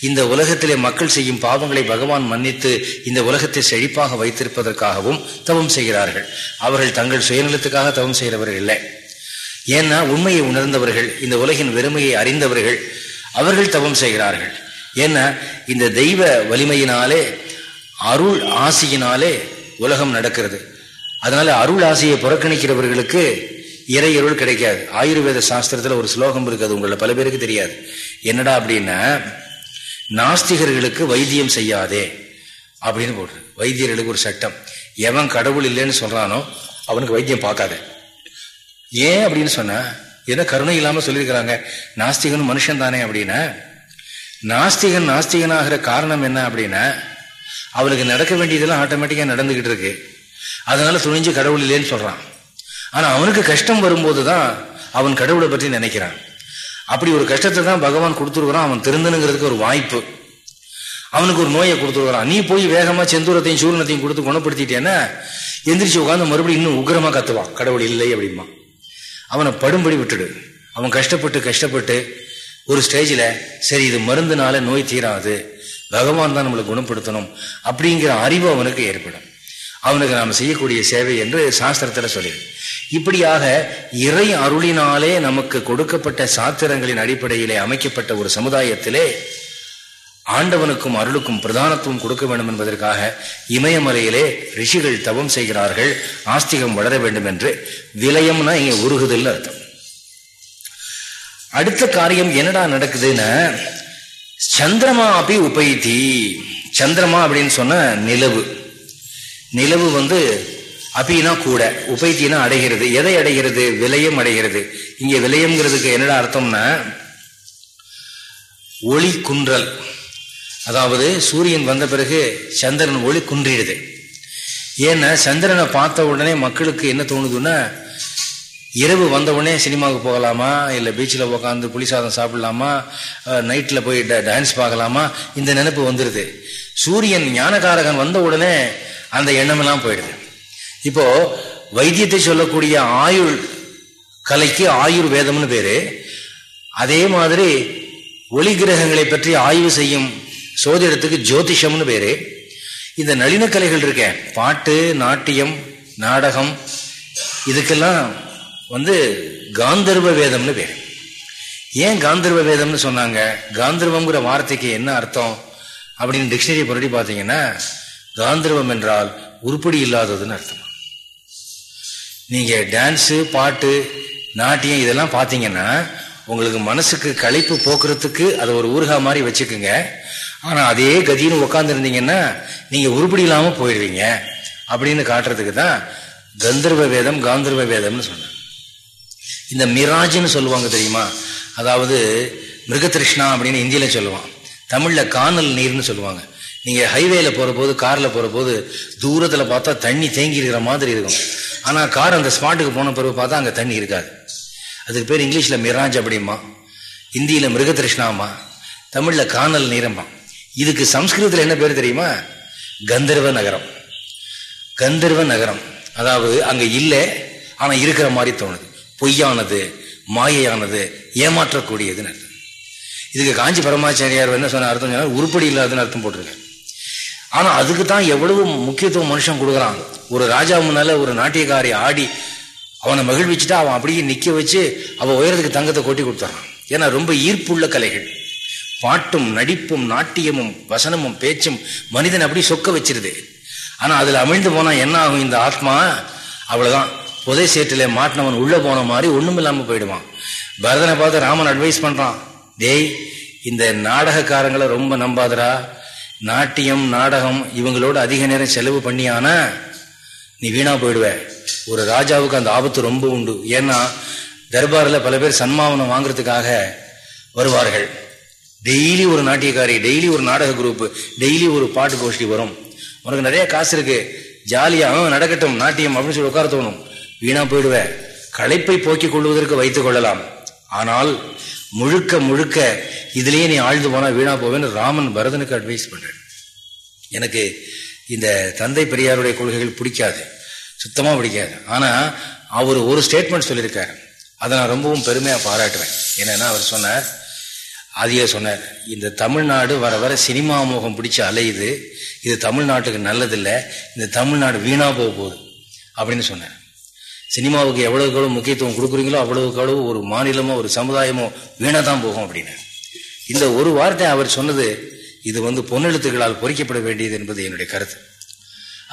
இந்த உலகத்திலே மக்கள் செய்யும் பாவங்களை பகவான் மன்னித்து இந்த உலகத்தை செழிப்பாக வைத்திருப்பதற்காகவும் தவம் செய்கிறார்கள். அவர்கள் தங்கள் சுயநலத்துக்காக தவம் செய்கிறவர்கள் இல்லை. ஏன்னா உண்மையை உணர்ந்தவர்கள் இந்த உலகின் வெறுமையை அறிந்தவர்கள் அவர்கள் தவம் செய்கிறார்கள். ஏன்னா இந்த தெய்வ வலிமையினாலே அருள் ஆசியினாலே உலகம் நடக்கிறது. அதனால அருள் ஆசையை புறக்கணிக்கிறவர்களுக்கு இறையருள் கிடைக்காது. ஆயுர்வேத சாஸ்திரத்தில் ஒரு ஸ்லோகம் இருக்குது உங்களை பல பேருக்கு தெரியாது. என்னடா அப்படின்னா நாஸ்திகர்களுக்கு வைத்தியம் செய்யாதே அப்படின்னு போடுறது. வைத்தியர்களுக்கு ஒரு சட்டம். எவன் கடவுள் இல்லைன்னு சொல்றானோ அவனுக்கு வைத்தியம் பார்க்காத. ஏன் அப்படின்னு சொன்னா ஏதோ கருணை இல்லாம சொல்லியிருக்கிறாங்க. நாஸ்திகன் மனுஷன் தானே அப்படின்னா நாஸ்திகன் நாஸ்திகனாகிற காரணம் என்ன அப்படின்னா அவனுக்கு நடக்க வேண்டியதெல்லாம் ஆட்டோமேட்டிக்காக நடந்துகிட்டு இருக்கு. அதனால துணிஞ்சு கடவுள் இல்லைன்னு சொல்றான். ஆனா அவனுக்கு கஷ்டம் வரும்போது தான் அவன் கடவுளை பற்றி நினைக்கிறான். அப்படி ஒரு கஷ்டத்தை தான் பகவான் கொடுத்துருக்குறான். அவன் திருந்தனுங்கிறதுக்கு ஒரு வாய்ப்பு. அவனுக்கு ஒரு நோயை கொடுத்துருக்குறான். நீ போய் வேகமாக செந்தூரத்தையும் சூழ்நத்தையும் கொடுத்து குணப்படுத்திட்டேன்னா எந்திரிச்சு உட்காந்து மறுபடியும் இன்னும் உக்ரமாக கத்துவான். கடவுள் இல்லை அப்படிமா அவனை படும்படி விட்டுடு. அவன் கஷ்டப்பட்டு கஷ்டப்பட்டு ஒரு ஸ்டேஜில் சரி இது மருந்துனால நோய் தீராது. பகவான் தான் நம்மளை குணப்படுத்தணும். அப்படிங்கிற அறிவு அவனுக்கு ஏற்படும். அவனுக்கு நாம் செய்யக்கூடிய சேவை என்று சாஸ்திரத்தில் சொல்லிடு இப்படியாக இறை அருளினாலே நமக்கு கொடுக்கப்பட்ட சாத்திரங்களின் அடிப்படையிலே அமைக்கப்பட்ட ஒரு சமுதாயத்திலே ஆண்டவனுக்கும் அருளுக்கும் பிரதானத்துவம் கொடுக்க வேண்டும் என்பதற்காக இமயமலையிலே ரிஷிகள் தவம் செய்கிறார்கள் ஆஸ்திகம் வளர வேண்டும் என்று விலயம்னா இங்கே உருகுதல் அர்த்தம். அடுத்த காரியம் என்னடா நடக்குதுன்னா சந்திரமா அப்படி உபைத்தி. சந்திரமா அப்படின்னு சொன்ன நிலவு. நிலவு வந்து அபினா கூட உபைத்தினா அடைகிறது. எதை அடைகிறது? விலையம் அடைகிறது. இங்க விலையம்ங்கிறதுக்கு என்னடா அர்த்தம்னா ஒளி குன்றல். அதாவது சூரியன் வந்த பிறகு சந்திரன் ஒளி குன்றிடுது. ஏன்னா சந்திரனை பார்த்த உடனே மக்களுக்கு என்ன தோணுதுன்னா இரவு வந்த உடனே சினிமாவுக்கு போகலாமா? இல்லை பீச்சில் உட்காந்து புளிசாதம் சாப்பிடலாமா? நைட்டில் போய் டான்ஸ் பார்க்கலாமா? இந்த நினைப்பு வந்துடுது சூரியன் ஞானகாரகன் வந்த உடனே அந்த எண்ணமெல்லாம் போயிடுது. இப்போ வைத்தியத்தை சொல்லக்கூடிய ஆயுள் கலைக்கு ஆயுர் வேதம்னு பேரு. அதே மாதிரி ஒளி கிரகங்களை பற்றி ஆய்வு செய்யும் சோதிடத்துக்கு ஜோதிஷம்னு பேரு. இந்த நளின கலைகள் இருக்க. பாட்டு நாட்டியம் நாடகம் இதுக்கெல்லாம் வந்து காந்தர்வ வேதம்னு பேர். ஏன் காந்தர்வ வேதம்னு சொன்னாங்க? காந்தர்வங்கிற வார்த்தைக்கு என்ன அர்த்தம்? அப்படின்னு டிக்ஷனரி புரட்டி பார்த்தீங்கன்னா காந்தர்வம் என்றால் உருப்படி இல்லாததுன்னு அர்த்தம். நீங்கள் டான்ஸு பாட்டு நாட்டியம் இதெல்லாம் பார்த்தீங்கன்னா உங்களுக்கு மனசுக்கு களைப்பு போக்குறதுக்கு அதை ஒரு ஊருகா மாதிரி வச்சுக்குங்க. ஆனால் அதே கதின்னு உட்காந்துருந்தீங்கன்னா நீங்கள் உருப்படி இல்லாமல் போயிடுவீங்க அப்படின்னு காட்டுறதுக்கு தான் கந்தர்வ வேதம் காந்தர்வ வேதம்னு சொன்னாங்க. இந்த மிராஜ்னு சொல்லுவாங்க தெரியுமா? அதாவது மிருகதிருஷ்ணா அப்படின்னு இந்தியில சொல்லுவான். தமிழில் காணல் நீர்னு சொல்லுவாங்க. நீங்க ஹைவேல போற போது கார்ல போற போது தூரத்துல பார்த்தா தண்ணி தேங்கி இருக்கிற மாதிரி இருக்கும். ஆனா கார் அந்த ஸ்பாட்டுக்கு போன பிறகு பார்த்தா அங்க தண்ணி இருக்காது. அதுக்கு பேர் இங்கிலீஷ்ல மிராஜ் அப்படிமா இந்தியில மிருகதிருஷ்ணாமா தமிழ்ல காணல் நீரம்மா. இதுக்கு சம்ஸ்கிருதத்தில் என்ன பேர் தெரியுமா? கந்தர்வ நகரம். கந்தர்வ நகரம். அதாவது அங்கே இல்லை ஆனால் இருக்கிற மாதிரி தோணுது. பொய்யானது மாயையானது ஏமாற்றக்கூடியதுன்னு அர்த்தம். இதுக்கு காஞ்சி பரமாச்சாரியார் என்ன சொன்ன அர்த்தம் சொன்னால் உருப்படி இல்லாதுன்னு அர்த்தம் போட்டிருக்காரு. ஆனா அதுக்கு தான் எவ்வளவு முக்கியத்துவம் மனுஷன் கொடுக்குறான். ஒரு ராஜா முன்னால ஒரு நாட்டியக்காரி ஆடி அவனை மகிழ்விச்சுட்டு அவன் அப்படியே நிக்க வச்சு அவன் உயரத்துக்கு தங்கத்தை கொட்டி கொடுத்துறான். ஏன்னா ரொம்ப ஈர்ப்புள்ள கலைகள். பாட்டும் நடிப்பும் நாட்டியமும் வசனமும் பேச்சும் மனிதன் அப்படி சொக்க வச்சிருது. ஆனா அதுல அமிழ்ந்து போனா என்ன ஆகும்? இந்த ஆத்மா அவ்வளவுதான். புதை சேற்றில மாட்டினவன் உள்ள போன மாதிரி ஒண்ணும் இல்லாம போயிடுவான். பரதனை பார்த்து ராமன் அட்வைஸ் பண்றான். டேய் இந்த நாடகக்காரங்களை ரொம்ப நம்பாதரா நாட்டியம் நாடகம் இவங்களோட அதிக நேரம் செலவு பண்ணியானா நீ வீணா போயிடுவ. ஒரு ராஜாவுக்கு அந்த ஆபத்து ரொம்ப உண்டு. ஏன்னா தர்பாரில் பல பேர் சன்மாவனம் வாங்குறதுக்காக வருவார்கள். டெய்லி ஒரு நாட்டியக்காரி டெய்லி ஒரு நாடக குரூப் டெய்லி ஒரு பாட்டு கோஷ்டி வரும். உனக்கு நிறைய காசு இருக்கு. ஜாலியாக நடக்கட்டும் நாட்டியம் அப்படின்னு சொல்லி உட்கார தோணும். வீணா போயிடுவ. களைப்பை போக்கிக் கொள்வதற்கு வைத்துக் கொள்ளலாம். ஆனால் முழுக்க முழுக்க இதுலேயே நீ ஆழ்ந்து போனால் வீணா போவேன்னு ராமன் பரதனுக்கு அட்வைஸ் பண்ணுறேன் எனக்கு இந்த தந்தை பெரியாருடைய கொள்கைகள் பிடிக்காது. சுத்தமாக பிடிக்காது. ஆனால் அவர் ஒரு ஸ்டேட்மெண்ட் சொல்லியிருக்காரு. அதை நான் ரொம்பவும் பெருமையாக பாராட்டுவேன். என்னென்னா அவர் சொன்னார் அதையே சொன்னார் இந்த தமிழ்நாடு வர வர சினிமா மோகம் பிடிச்சி அலையுது. இது தமிழ்நாட்டுக்கு நல்லதில்லை. இந்த தமிழ்நாடு வீணாக போக போகுது. அப்படின்னு சொன்னார். சினிமாவுக்கு எவ்வளவுக்கு எவ்வளவு முக்கியத்துவம் கொடுக்குறீங்களோ அவ்வளவுக்கு அவ்வளவு ஒரு மாநிலமோ ஒரு சமுதாயமோ வீணா தான் போகும் அப்படின்னு. இந்த ஒரு வார்த்தை அவர் சொன்னது இது வந்து பொன்னெழுத்துக்களால் பொறிக்கப்பட வேண்டியது என்பது என்னுடைய கருத்து.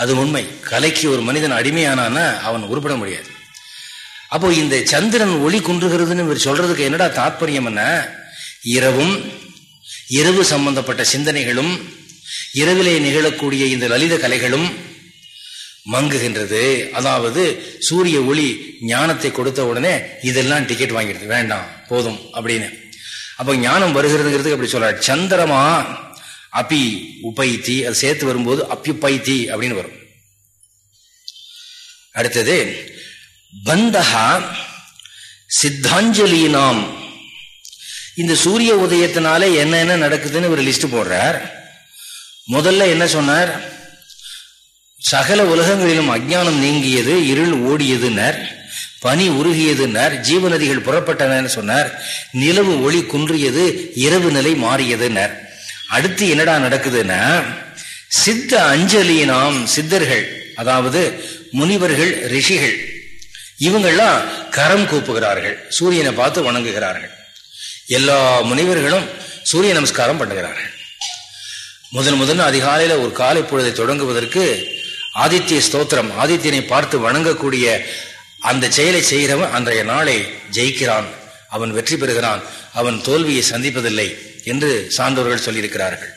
அது உண்மை. கலைக்கு ஒரு மனிதன் அடிமையானான்னா அவன் உருப்பட முடியாது. அப்போ இந்த சந்திரன் ஒளி குன்றுகிறதுன்னு இவர் சொல்றதுக்கு என்னடா தாற்பயம் என்ன? இரவும் இரவு சம்பந்தப்பட்ட சிந்தனைகளும் இரவிலே நிகழக்கூடிய இந்த லலித கலைகளும் மங்குகின்றது. அதாவது சூரிய ஒளி ஞானத்தை கொடுத்த உடனே இதெல்லாம் டிக்கெட் வாங்கிடுது. வேண்டாம் போதும் அப்படின்னு. அப்போ ஞானம் வருகிறதுங்கிறதுக்கு அப்படி சொல்கிறார் சந்திரமா அபி உபைத்தி அது சேர்த்து வரும்போது அப்பியுப்பைத்தி அப்படின்னு வரும். அடுத்தது பந்தகா சித்தாஞ்சலினாம். இந்த சூரிய உதயத்தினால என்னென்ன நடக்குதுன்னு ஒரு லிஸ்ட் போடுறார். முதல்ல என்ன சொன்னார்? சகல உலகங்களிலும் அஜானம் நீங்கியது இருள் ஓடியதுனர் பனி உருகியதுனர் ஜீவநதிகள் புறப்பட்டன சொன்னார். நிலவு ஒளி குன்றியது இரவு நிலை மாறியதுனர் அடுத்து என்னடா நடக்குதுன்னா சித்த அஞ்சலியினாம் சித்தர்கள் அதாவது முனிவர்கள் ரிஷிகள் இவங்கெல்லாம் கரம் கூப்புகிறார்கள் சூரியனை பார்த்து வணங்குகிறார்கள். எல்லா முனிவர்களும் சூரிய நமஸ்காரம் பண்ணுகிறார்கள். முதன் முதல் அதிகாலையில் ஒரு காலை பொழுதை தொடங்குவதற்கு ஆதித்ய ஸ்தோத்திரம் ஆதித்யனை பார்த்து வணங்கக்கூடிய அந்த செயலை செய்கிறவன் அன்றைய நாளை ஜெயிக்கிறான். அவன் வெற்றி பெறுகிறான். அவன் தோல்வியை சந்திப்பதில்லை என்று சான்றோர்கள் சொல்லியிருக்கிறார்கள்.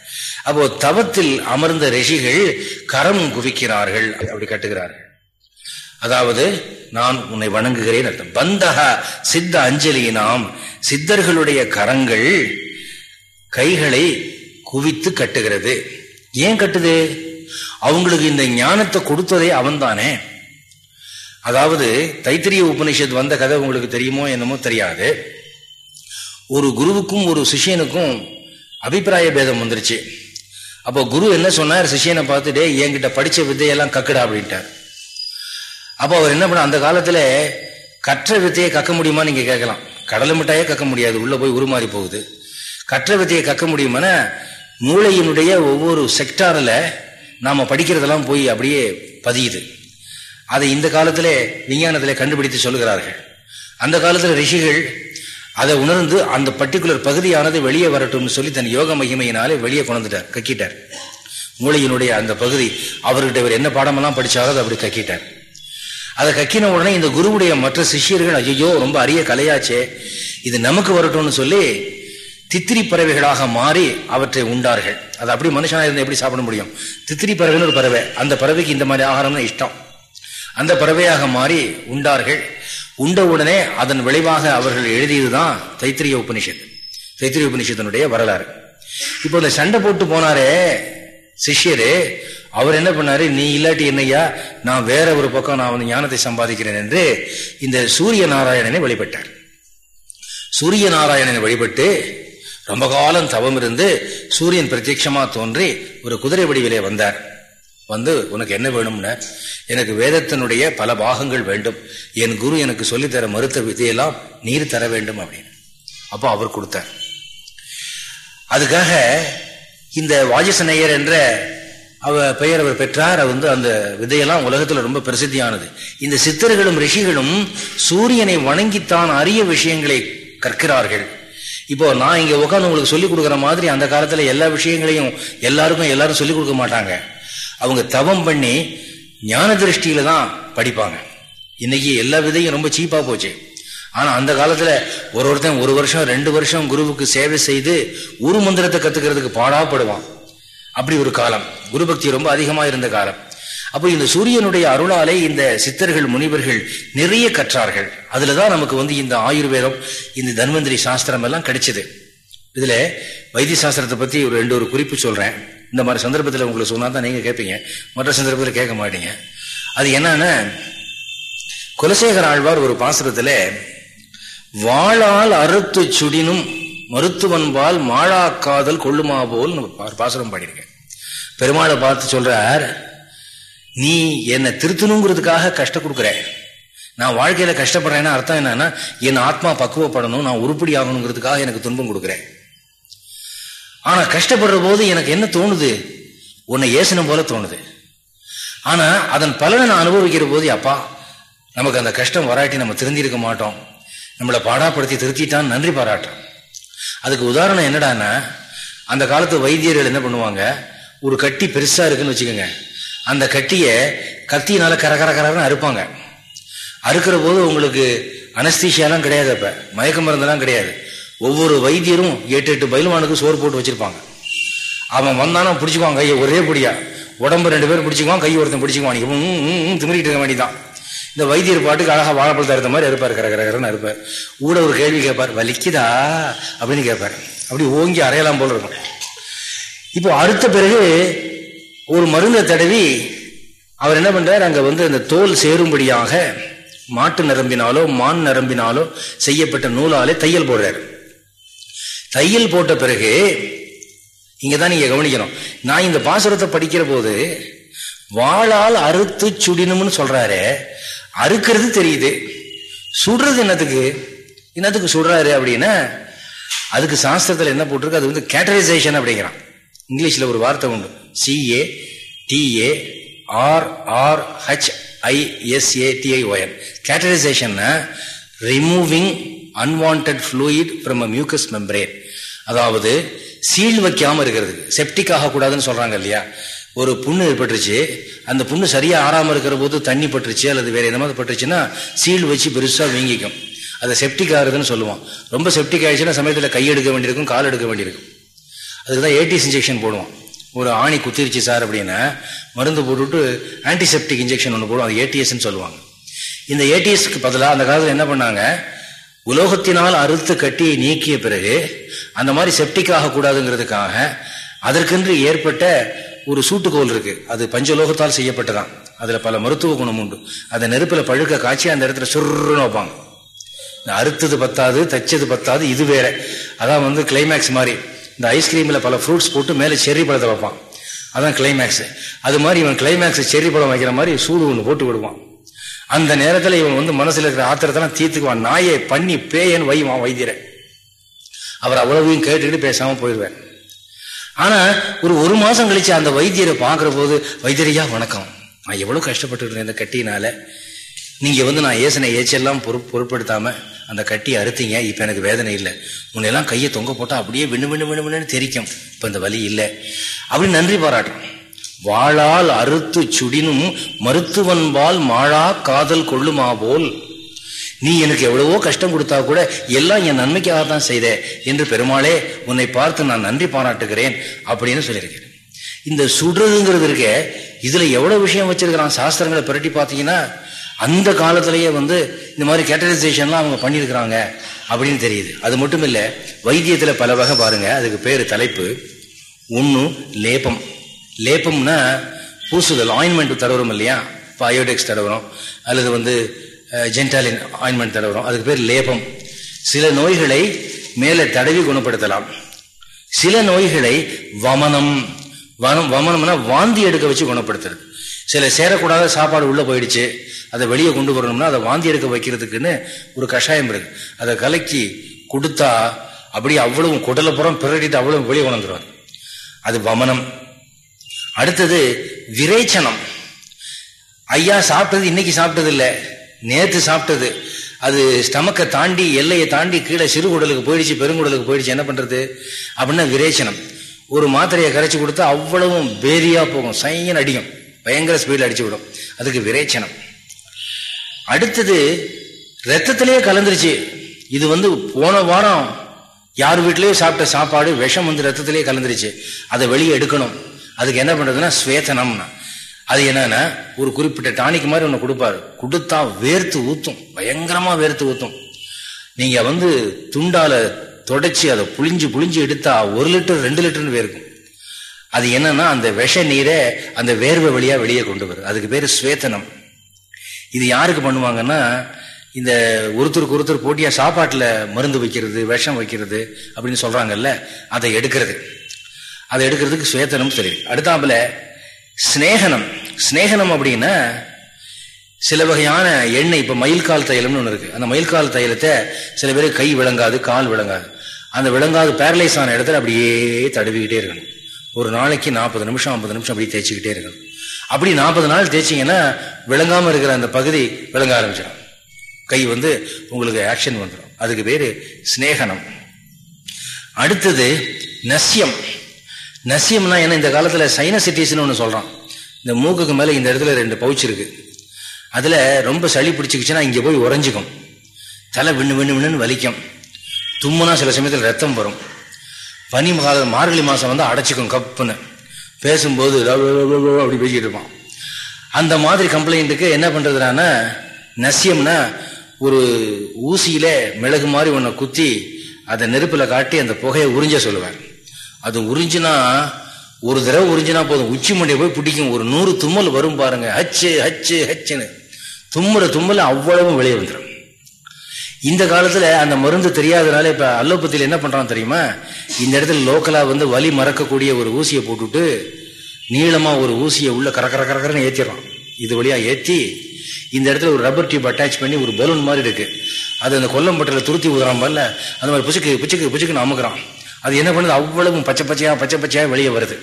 அப்போ தவத்தில் அமர்ந்த ரிஷிகள் கரம் குவிக்கிறார்கள் அப்படி கட்டுகிறார்கள். அதாவது நான் உன்னை வணங்குகிறேன் அர்த்தம். பந்தக சித்த அஞ்சலியினாம் சித்தர்களுடைய கரங்கள் கைகளை குவித்து கட்டுகிறது. ஏன் கட்டுது? அவங்களுக்கு இந்த ஞானத்தை கொடுத்ததே அவன்தானே? அதாவது தைத்திரிய உபனிஷத் வந்த கதை உங்களுக்கு தெரியுமோ என்னமோ தெரியாது. ஒரு குருவுக்கும் ஒரு சிஷியனுக்கும் அபிப்பிராய பேதம் வந்துருச்சு. அப்போ குரு என்ன சொன்னார்? சிஷியனை பார்த்துட்டு என்கிட்ட படிச்ச வித்தையெல்லாம் கக்குடா அப்படின்ட்டார். அப்போ அவர் என்ன பண்ண அந்த காலத்துல கற்ற வித்தையை கக்க முடியுமா நீங்க கேட்கலாம். கடலை மிட்டாயே கக்க முடியாது உள்ள போய் உருமாறி போகுது. கற்ற வித்தையை கக்க முடியுமானா மூளையினுடைய ஒவ்வொரு செக்டாரில் நாம் படிக்கிறதெல்லாம் போய் அப்படியே பதியுது. அதை இந்த காலத்தில் விஞ்ஞானத்தில் கண்டுபிடித்து சொல்லுகிறார்கள். அந்த காலத்தில் ரிஷிகள் அதை உணர்ந்து அந்த பர்டிகுலர் பகுதியானது வெளியே வரட்டும்னு சொல்லி தன் யோக மகிமையினாலே வெளியே கொண்டுட்டார் கக்கிட்டார். மூளையினுடைய அந்த பகுதி அவர்கிட்ட இவர் என்ன பாடமெல்லாம் படித்தாரோ அதை அப்படி கக்கிட்டார். அதை கக்கின உடனே இந்த குருவுடைய மற்ற சிஷியர்கள் ஐயோ ரொம்ப அரிய கலையாச்சே இது நமக்கு வரட்டும்னு சொல்லி தித்திரி பறவைகளாக மாறி அவற்றை உண்டார்கள். அது அப்படி மனுஷனா இருந்து எப்படி சாப்பிட முடியும்? தித்திரி பறவைன்னு ஒரு பறவை. அந்த பறவைக்கு இந்த மாதிரி ஆகாரம்னு இஷ்டம். அந்த பறவையாக மாறி உண்டார்கள். உண்ட உடனே அதன் விளைவாக அவர்கள் எழுதியதுதான் தைத்திரிய உபனிஷத் தைத்திரிய உபனிஷத்தினுடைய வரலாறு. இப்போ இந்த சண்டை போட்டு போனாரே சிஷ்யரு அவர் என்ன பண்ணாரு? நீ இல்லாட்டி என்னையா நான் வேற ஒரு பக்கம் நான் வந்து ஞானத்தை சம்பாதிக்கிறேன் என்று இந்த சூரிய நாராயணனை வழிபட்டார். சூரிய நாராயணனை வழிபட்டு ரொம்ப காலம் தவம் இருந்து சூரியன் பிரத்யட்சமா தோன்றி ஒரு குதிரை வடிவிலே வந்தார். வந்து உனக்கு என்ன வேணும்னு? எனக்கு வேதத்தினுடைய பல பாகங்கள் வேண்டும். என் குரு எனக்கு சொல்லித்தர மறுத்த விதையெல்லாம் நீர் தர வேண்டும் அப்படின்னு. அப்போ அவர் கொடுத்தார். அதுக்காக இந்த வாஜசநேயர் என்ற அவ பெயர் அவர் பெற்றார். வந்து அந்த விதையெல்லாம் உலகத்துல ரொம்ப பிரசித்தியானது. இந்த சித்தர்களும் ரிஷிகளும் சூரியனை வணங்கித்தான் அரிய விஷயங்களை கற்கிறார்கள். இப்போ நான் இங்க உட்காந்து உங்களுக்கு சொல்லிக் கொடுக்குற மாதிரி அந்த காலத்துல எல்லா விஷயங்களையும் எல்லாருக்கும் எல்லாரும் சொல்லிக் கொடுக்க மாட்டாங்க. அவங்க தவம் பண்ணி ஞான திருஷ்டியில தான் படிப்பாங்க. இன்னைக்கு எல்லா விதையும் ரொம்ப சீப்பா போச்சு. ஆனா அந்த காலத்துல ஒரு ஒருத்தன் ஒரு வருஷம் ரெண்டு வருஷம் குருவுக்கு சேவை செய்து ஒரு மந்திரத்தை கத்துக்கிறதுக்கு பாடாப்படுவான். அப்படி ஒரு காலம். குரு பக்தி ரொம்ப அதிகமா இருந்த காலம். அப்போ இந்த சூரியனுடைய அருளாலே இந்த சித்தர்கள் முனிவர்கள் நிறைய கற்றார்கள். அதுலதான் நமக்கு வந்து இந்த ஆயுர்வேதம் இந்த தன்வந்திரி சாஸ்திரம் எல்லாம் கிடைச்சது. இதுல வைத்திய சாஸ்திரத்தை பத்தி ஒரு ரெண்டு ஒரு குறிப்பு சொல்றேன். இந்த மாதிரி சந்தர்ப்பத்தில் உங்களுக்கு சொன்னா தான் நீங்க கேட்பீங்க மற்ற சந்தர்ப்பத்தில் கேட்க மாட்டீங்க. அது என்னன்னா குலசேகர ஆழ்வார் ஒரு பாசுரத்துல வாழால் அறுத்து சுடினும் மருத்துவன்பால் மாழாக்காதல் கொள்ளுமா போல் பாசுரம் பாடியிருக்கேன். பெருமாளை பார்த்து சொல்றார் நீ என்னை திருத்தணுங்கிறதுக்காக கஷ்டம் கொடுக்குற நான் வாழ்க்கையில கஷ்டப்படுறேன்னா அர்த்தம் என்னன்னா என் ஆத்மா பக்குவப்படணும் நான் உருப்படி ஆகணுங்கிறதுக்காக எனக்கு துன்பம் கொடுக்குறேன். ஆனா கஷ்டப்படுற போது எனக்கு என்ன தோணுது? உன்னை ஏசனம் போல தோணுது. ஆனா அதன் பலனை நான் அனுபவிக்கிற போது அப்பா நமக்கு அந்த கஷ்டம் வராட்டி நம்ம திருந்திருக்க மாட்டோம். நம்மளை பாடாப்படுத்தி திருத்திட்டான்னு நன்றி பாராட்டுறோம் அதுக்கு உதாரணம் என்னடான்னா அந்த காலத்து வைத்தியர்கள் என்ன பண்ணுவாங்க? ஒரு கட்டி பெருசா இருக்குன்னு வச்சுக்கோங்க. அந்த கட்டியை கத்தியினால கர கர கரன்னு அறுப்பாங்க. அறுக்கிற போது உங்களுக்கு அனஸ்தீஷியாலாம் கிடையாது அப்ப. மயக்க மருந்தெல்லாம் கிடையாது. ஒவ்வொரு வைத்தியரும் எட்டு எட்டு பயில்வானுக்கு சோறு போட்டு வச்சிருப்பாங்க. அவன் வந்தானா பிடிச்சிக்குவான் கையை ஒரே பிடியா. உடம்பு ரெண்டு பேரும் பிடிச்சிக்குவான் கை ஒருத்தன் பிடிச்சிக்குவான். இவன் திமிரிட்டு இருக்க வேண்டிதான் இந்த வைத்தியர் பாட்டுக்கு அழகா வாழைப்பழத்தை இருந்த மாதிரி இருப்பார் கரகரகரன்னு இருப்பார் ஊட ஒரு கேள்வி கேட்பார் வலிக்குதா? அப்படின்னு கேட்பார். அப்படி ஓங்கி அறையலாம் போல இருக்கும். இப்போ அடுத்த பிறகு ஒரு மருந்தை தடவி அவர் என்ன பண்றார்? அங்க வந்து அந்த தோல் சேரும்படியாக மாட்டு நரம்பினாலோ மான் நரம்பினாலோ செய்யப்பட்ட நூலாலே தையல் போடுறாரு. தையல் போட்ட பிறகு இங்கதான் நீங்க கவனிக்கணும். நான் இந்த பாசுரத்தை படிக்கிற போது வாழால் அறுத்து சுடினும்னு சொல்றாரு அறுக்கிறது தெரியுது. சுடுறது என்னத்துக்கு? என்னத்துக்கு சுடுறாரு அப்படின்னா அதுக்கு சாஸ்திரத்தில் என்ன போட்டிருக்கு? அது வந்து கேட்டரைசேஷன் அப்படிங்கிறான். இங்கிலீஷில் ஒரு வார்த்தை உண்டு. சிஏ DA R R H ஐஎஸ்ஏடிஐஒஎன் கேட்டரைசேஷன் removing unwanted fluid from a mucous membrane அதாவது சீல் வைக்காமல் இருக்கிறது செப்டிக் ஆகக்கூடாதுன்னு சொல்கிறாங்க இல்லையா? ஒரு புண்ணு ஏற்பட்டுருச்சு அந்த புண்ணு சரியாக ஆறாமல் இருக்கிற போது தண்ணி பட்டுருச்சு அல்லது வேறு எந்த மாதிரி பட்டுருச்சுன்னா சீல் வச்சு பெருசாக வீங்கிக்கும். அதை செப்டிக் ஆகுதுன்னு சொல்லுவோம் ரொம்ப செப்டிக் ஆயிடுச்சுன்னா சமயத்தில் கை எடுக்க வேண்டியிருக்கும் கால் எடுக்க வேண்டியிருக்கும். அதுக்கு தான் ஏடிஎஸ் இன்ஜெக்ஷன் போடுவோம் ஒரு ஆணி குத்திருச்சு சார் அப்படின்னா மருந்து போட்டுவிட்டு ஆன்டிசெப்டிக் இன்ஜெக்ஷன் ஒன்று போடுவோம் அது ஏடிஎஸ்ன்னு சொல்லுவாங்க. இந்த ஏடிஎஸ்க்கு பதிலாக அந்த காலத்தில் என்ன பண்ணாங்க? உலோகத்தினால் அறுத்து கட்டியை நீக்கிய பிறகு அந்த மாதிரி செப்டிக் ஆகக்கூடாதுங்கிறதுக்காக அதற்கென்று ஏற்பட்ட ஒரு சூட்டுக்கோல் இருக்கு. அது பஞ்சலோகத்தால் செய்யப்பட்டதான். அதில் பல மருத்துவ குணம் உண்டு. அதை நெருப்பில் பழுக்க காய்ச்சி அந்த இடத்துல சுருன்னு வைப்பாங்க. அறுத்தது பத்தாது தைச்சது பத்தாது இது வேற. அதான் வந்து கிளைமேக்ஸ் மாதிரி. இந்த ஐஸ்கிரீமில் பல ஃப்ரூட்ஸ் போட்டு மேலே செர்ரி பழத்தை வைப்பான். அதான் கிளைமேக்ஸு அது மாதிரி இவன் கிளைமேக்ஸ் செர்ரி பழம் வைக்கிற மாதிரி சூடு ஒன்று போட்டு விடுவான். அந்த நேரத்தில் இவன் வந்து மனசில் இருக்கிற ஆத்திரத்தெல்லாம் தீர்த்துக்குவான். நாயை பண்ணி பேயன்னு வைவான் வைத்தியரை. அவர் அவ்வளவையும் கேட்டுக்கிட்டு பேசாமல் போயிடுவேன் ஆனால் ஒரு ஒரு மாதம் கழிச்சு அந்த வைத்தியரை பார்க்குற போது வைத்தியரையா வணக்கம். நான் எவ்வளோ கஷ்டப்பட்டு இருந்தேன் இந்த கட்டினால நீங்கள் வந்து நான் ஏசனை ஏச்செல்லாம் பொறு பொருட்படுத்தாமல் அந்த கட்டி அறுத்தீங்க இப்போ எனக்கு வேதனை இல்லை. முன்னெல்லாம் கையை தொங்க போட்டால் அப்படியே விண்ணு விண்ணு விண்ணு விண்ணுன்னு தெரிக்கும். இப்போ இந்த வலி இல்லை. அப்படின்னு நன்றி பாராட்டும் வாழால் அறுத்து சுடினும் மருத்துவன்பால் மாழா காதல் கொள்ளுமா போல். நீ எனக்கு எவ்வளவோ கஷ்டம் கொடுத்தா கூட எல்லாம் என் நன்மைக்காக தான் செய்த. என்று பெருமாளே உன்னை பார்த்து நான் நன்றி பாராட்டுகிறேன் அப்படின்னு சொல்லியிருக்கிறேன் இந்த சுடுறதுங்கிறது இருக்க இதுல எவ்வளவு விஷயம் வச்சிருக்கிறான்? சாஸ்திரங்களை புரட்டி பார்த்தீங்கன்னா அந்த காலத்திலேயே வந்து இந்த மாதிரி கேட்டரைசேஷன்லாம் அவங்க பண்ணியிருக்கிறாங்க அப்படின்னு தெரியுது. அது மட்டும் இல்லை வைத்தியத்தில் பல வகை பாருங்கள் அதுக்கு பேர் தலைப்பு. ஒன்று லேபம். லேபம்னா பூசுதல் ஆயின்மெண்ட் தடவுறோம் இல்லையா? இப்போ அயோடெக்ஸ் தடவுறோம் அல்லது வந்து ஜென்டாலின் ஆயின்மெண்ட் தடவுறோம் அதுக்கு பேர் லேபம். சில நோய்களை மேலே தடவி குணப்படுத்தலாம். சில நோய்களை வமனம். வனம் வமனம்னா வாந்தி எடுக்க வச்சு குணப்படுத்துறது. சில சேரக்கூடாத சாப்பாடு உள்ளே போயிடுச்சு அதை வெளியே கொண்டு வரணும்னா அதை வாந்தி எடுக்க வைக்கிறதுக்குன்னு ஒரு கஷாயம் இருக்கு. அதை கலக்கி கொடுத்தா அப்படியே அவ்வளவு குடலை புறம் பிறடிட்டு அவ்வளவு வெளியே கொண்டு அது வமனம். அடுத்தது விரேச்சனம். ஐயா சாப்பிட்டது இன்னைக்கு சாப்பிட்டது இல்லை நேற்று சாப்பிட்டது. அது ஸ்டமக்கை தாண்டி எல்லையை தாண்டி கீழே சிறு குடலுக்கு போயிடுச்சு பெருங்குடலுக்கு போயிடுச்சு என்ன பண்றது? அப்படின்னா விரேச்சனம். ஒரு மாத்திரையை கரைச்சி கொடுத்தா அவ்வளவும் பேரியா போகும் சைன் அடிக்கும். பயங்கர ஸ்பீடில் அடிச்சு விடும். அதுக்கு விரேச்சனம். அடுத்தது ரத்தத்திலேயே கலந்துருச்சு. இது வந்து போன வாரம் யார் வீட்லயோ சாப்பிட்ட சாப்பாடு விஷம் வந்து ரத்தத்திலேயே கலந்துருச்சு. அதை வெளியே எடுக்கணும். அதுக்கு என்ன பண்ணுறதுன்னா ஸ்வேதனம்னா அது என்னன்னா ஒரு குறிப்பிட்ட டானிக் மாதிரி ஒன்று கொடுப்பாரு. கொடுத்தா வேர்த்து ஊத்தும். பயங்கரமாக வேர்த்து ஊத்தும். நீங்கள் வந்து துண்டால தொடச்சி அதை புளிஞ்சு புளிஞ்சு எடுத்தா ஒரு லிட்டர் ரெண்டு லிட்டர்னு வேர்க்கும். அது என்னன்னா அந்த விஷ நீரை அந்த வேர்வை வழியா வெளியே கொண்டு வரும். அதுக்கு பேரு ஸ்வேத்தனம் இது யாருக்கு பண்ணுவாங்கன்னா இந்த ஒருத்தருக்கு ஒருத்தர் போட்டியா சாப்பாட்டுல மருந்து வைக்கிறது விஷம் வைக்கிறது அப்படின்னு சொல்றாங்கல்ல அதை எடுக்கிறது. அதை எடுக்கிறதுக்கு சுவேத்தனம் தெரியும் அடுத்தாப்புல ஸ்னேகனம் ஸ்நேகனம் அப்படின்னா சில வகையான எண்ணெய் இப்ப மயில்கால் தைலம்னு ஒன்று இருக்கு. அந்த மயில்கால் தைலத்தை சில பேர் கை விளங்காது கால் விளங்காது. அந்த விளங்காது பேரலைஸ் ஆன இடத்துல அப்படியே தடவிக்கிட்டே இருக்கணும். ஒரு நாளைக்கு நாற்பது நிமிஷம் ஐம்பது நிமிஷம் அப்படி தேய்ச்சிக்கிட்டே இருக்கணும். அப்படி நாற்பது நாள் தேய்ச்சிங்கன்னா விளங்காம இருக்கிற அந்த பகுதி விளங்க ஆரம்பிச்சிடும். கை வந்து உங்களுக்கு ஆக்ஷன் வந்துடும். அதுக்கு பேரு ஸ்னேகனம் அடுத்தது நசியம் நசியம்னா என்ன? இந்த காலத்துல சைனசிட்டிஸ்னு ஒன்று சொல்கிறான் இந்த மூக்குக்கு மேலே இந்த இடத்துல ரெண்டு பவுச் இருக்கு. அதில் ரொம்ப சளி பிடிச்சிக்கிச்சுன்னா இங்கே போய் உறைஞ்சிக்கும். தலை விண்ணு விண்ணு விண்ணுன்னு வலிக்கும். தும்முனா சில சமயத்தில் ரத்தம் வரும். பனி கால மார்கழி மாதம் வந்து அடைச்சிக்கும் கப்புன்னு. பேசும்போது அப்படி பேசிட்டு இருப்பான். அந்த மாதிரி கம்ப்ளைண்ட்டுக்கு என்ன பண்ணுறதுனா நசியம்னா ஒரு ஊசியில் மிளகு மாதிரி ஒன்றை குத்தி அதை நெருப்பில் காட்டி அந்த புகையை உறிஞ்ச சொல்லுவேன் அது உறிஞ்சினா ஒரு தடவை உறிஞ்சினா போதும். உச்சி மண்டியை போய் பிடிக்கும். ஒரு நூறு தும்மல் வரும் பாருங்க. ஹச்சு ஹச்சு ஹச்சுன்னு. தும்முற தும்மல் அவ்வளவும் வெளியே வந்துடும் இந்த காலத்துல அந்த மருந்து தெரியாதனால இப்ப அல்லோபத்தியில் என்ன பண்றான் தெரியுமா? இந்த இடத்துல லோக்கலா வந்து வலி மறக்கக்கூடிய ஒரு ஊசியை போட்டுட்டு நீளமா ஒரு ஊசியை உள்ள கரக்கர கரக்கரன்னு ஏத்திடுறான். இது வழியா ஏற்றி இந்த இடத்துல ஒரு ரப்பர் டியூப் அட்டாச் பண்ணி ஒரு பலூன் மாதிரி இருக்கு. அது அந்த கொல்லம்பட்டில துருத்தி ஊதுறான் பல்ல அந்த மாதிரி புச்சுக்கு புச்சுக்கு புச்சுக்குன்னு அமுக்குறான். அது என்ன பண்ணுது? அவ்வளவும் பச்சை பச்சையா பச்சை பச்சையா வெளியே வருது.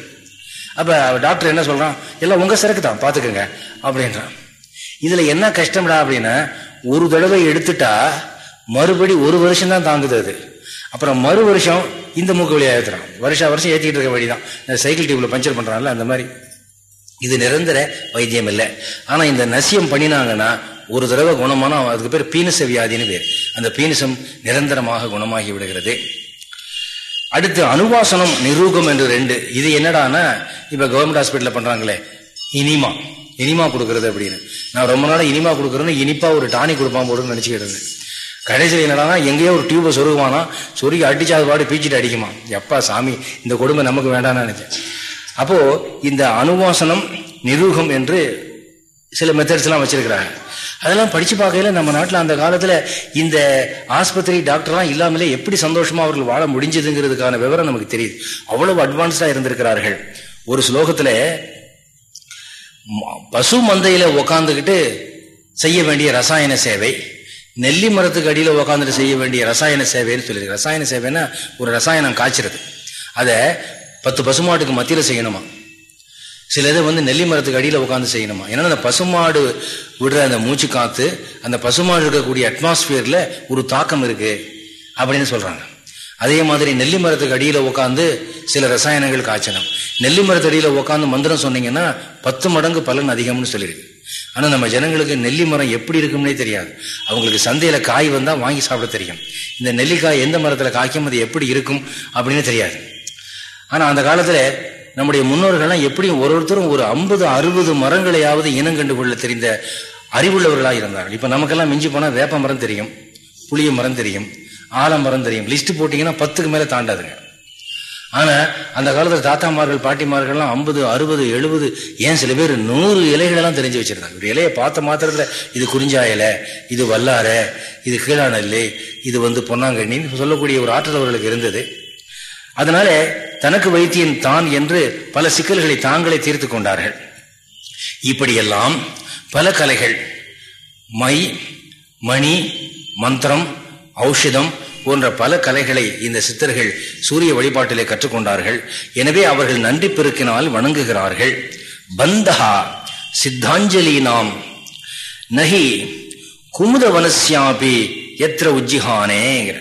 அப்ப டாக்டர் என்ன சொல்றான்? எல்லாம் உங்க சரக்கு தான் பாத்துக்கோங்க அப்படின்றான். இதுல என்ன கஷ்டம்டா அப்படின்னா ஒரு தடவை எடுத்துட்டா மறுபடி ஒரு வருஷம் தான் தாங்குது அது. அப்புறம் மறு வருஷம் இந்த மூக்கு வழியாக ஏற்றுறான் வருஷம் வருஷம் ஏற்றிக்கிட்டு இருக்க வழி தான் இந்த சைக்கிள் டியூப்ல பஞ்சர் பண்றான்ல அந்த மாதிரி. இது நிரந்தர வைத்தியம் இல்லை. ஆனால் இந்த நசியம் பண்ணினாங்கன்னா ஒரு தடவை குணமான அதுக்கு பேர் பீனிச வியாதின்னு பேர். அந்த பீனிசம் நிரந்தரமாக குணமாகி விடுகிறது. அடுத்து அனுவாசனம் நிரூகம் என்று ரெண்டு. இது என்னடானா இப்போ கவர்மெண்ட் ஹாஸ்பிட்டலில் பண்ணுறாங்களே இனிமா. இனிமா கொடுக்கறது அப்படின்னு. நான் ரொம்ப நாள் இனிமா கொடுக்குறேன்னு இனிப்பாக ஒரு டானி கொடுப்பான் போடுன்னு நினச்சிக்கிட்டு இருந்தேன். கடைசியில் என்னடானா எங்கேயோ ஒரு டியூபை சொருகுவானா சொருகி அடிச்சா அது பாடு பீச்சிட்டு அடிக்குமா? எப்பா சாமி இந்த கொடுமை நமக்கு வேண்டாம்னு நினைச்சேன். அப்போ இந்த அனுவாசனம் நிரூகம் என்று சில மெத்தட்ஸ்லாம் வச்சிருக்கிறாங்க. அதெல்லாம் படிச்சு பார்க்கையில நம்ம நாட்டில் அந்த காலத்தில் இந்த ஆஸ்பத்திரி டாக்டர்லாம் இல்லாமலே எப்படி சந்தோஷமா அவர்கள் வாழ முடிஞ்சதுங்கிறதுக்கான விவரம் நமக்கு தெரியுது. அவ்வளவு அட்வான்ஸ்டா இருந்திருக்கிறார்கள். ஒரு ஸ்லோகத்துல பசு மந்தையில உக்காந்துக்கிட்டு செய்ய வேண்டிய ரசாயன சேவை நெல்லி மரத்துக்கு அடியில் உக்காந்துட்டு செய்ய வேண்டிய ரசாயன சேவைன்னு சொல்லியிருக்கு. ரசாயன சேவைன்னா ஒரு ரசாயனம் காய்ச்சிறது. அதை பத்து பசுமாட்டுக்கு மத்தியில் செய்யணுமா? சில இதை வந்து நெல்லி மரத்துக்கு அடியில் உட்காந்து செய்யணுமா? ஏன்னா அந்த பசுமாடு விடுற அந்த மூச்சு காத்து அந்த பசுமாடு இருக்கக்கூடிய அட்மாஸ்பியர்ல ஒரு தாக்கம் இருக்கு அப்படின்னு சொல்றாங்க. அதே மாதிரி நெல்லி மரத்துக்கு அடியில் உட்காந்து சில ரசாயனங்கள் காய்ச்சணும். நெல்லி மரத்து அடியில் உட்காந்து மந்திரம் சொன்னீங்கன்னா பத்து மடங்கு பலன் அதிகம்னு சொல்லியிருக்கு. ஆனா நம்ம ஜனங்களுக்கு நெல்லி மரம் எப்படி இருக்கும்னே தெரியாது. அவங்களுக்கு சந்தையில காய் வந்தா வாங்கி சாப்பிட தெரியும். இந்த நெல்லிக்காய் எந்த மரத்துல காய்க்கும் அது எப்படி இருக்கும் அப்படின்னு தெரியாது. ஆனா அந்த காலத்துல நம்முடைய முன்னோர்கள்லாம் எப்படியும் ஒரு ஒருத்தரும் ஒரு ஐம்பது அறுபது மரங்களையாவது இனம் கண்டுகொள்ள தெரிந்த அறிவுள்ளவர்களாக இருந்தார்கள். இப்ப நமக்கெல்லாம் மிஞ்சி போனா வேப்ப மரம் தெரியும் புளிய மரம் தெரியும் ஆலமரம் தெரியும். லிஸ்ட் போட்டீங்கன்னா பத்துக்கு மேல தாண்டாதுங்க. ஆனா அந்த காலத்துல தாத்தாமார்கள் பாட்டிமார்கள்லாம் ஐம்பது அறுபது எழுபது ஏன் சில பேர் நூறு இலைகளெல்லாம் தெரிஞ்சு வச்சிருந்தாங்க. ஒரு இலையை பார்த்த மாத்திரத்துல இது குறிஞ்சா இலை இது வல்லார இது கீழாநெல்லி இது வந்து பொன்னாங்கண்ணின்னு சொல்லக்கூடிய ஒரு ஆற்றல் அவர்களுக்கு இருந்தது. அதனால தனக்கு வைத்தியன் தான் என்று பல சிக்கல்களை தாங்களே தீர்த்து கொண்டார்கள். இப்படியெல்லாம் பல கலைகள் மை மணி மந்திரம் ஔஷதம் போன்ற பல கலைகளை இந்த சித்தர்கள் சூரிய வழிபாட்டிலே கற்றுக்கொண்டார்கள். எனவே அவர்கள் நன்றி பெருக்கினால் வணங்குகிறார்கள். பந்தகா சித்தாஞ்சலி நாம் நகி குமுதவனசியாபி எத்திர உஜ்ஜிஹானேங்கிற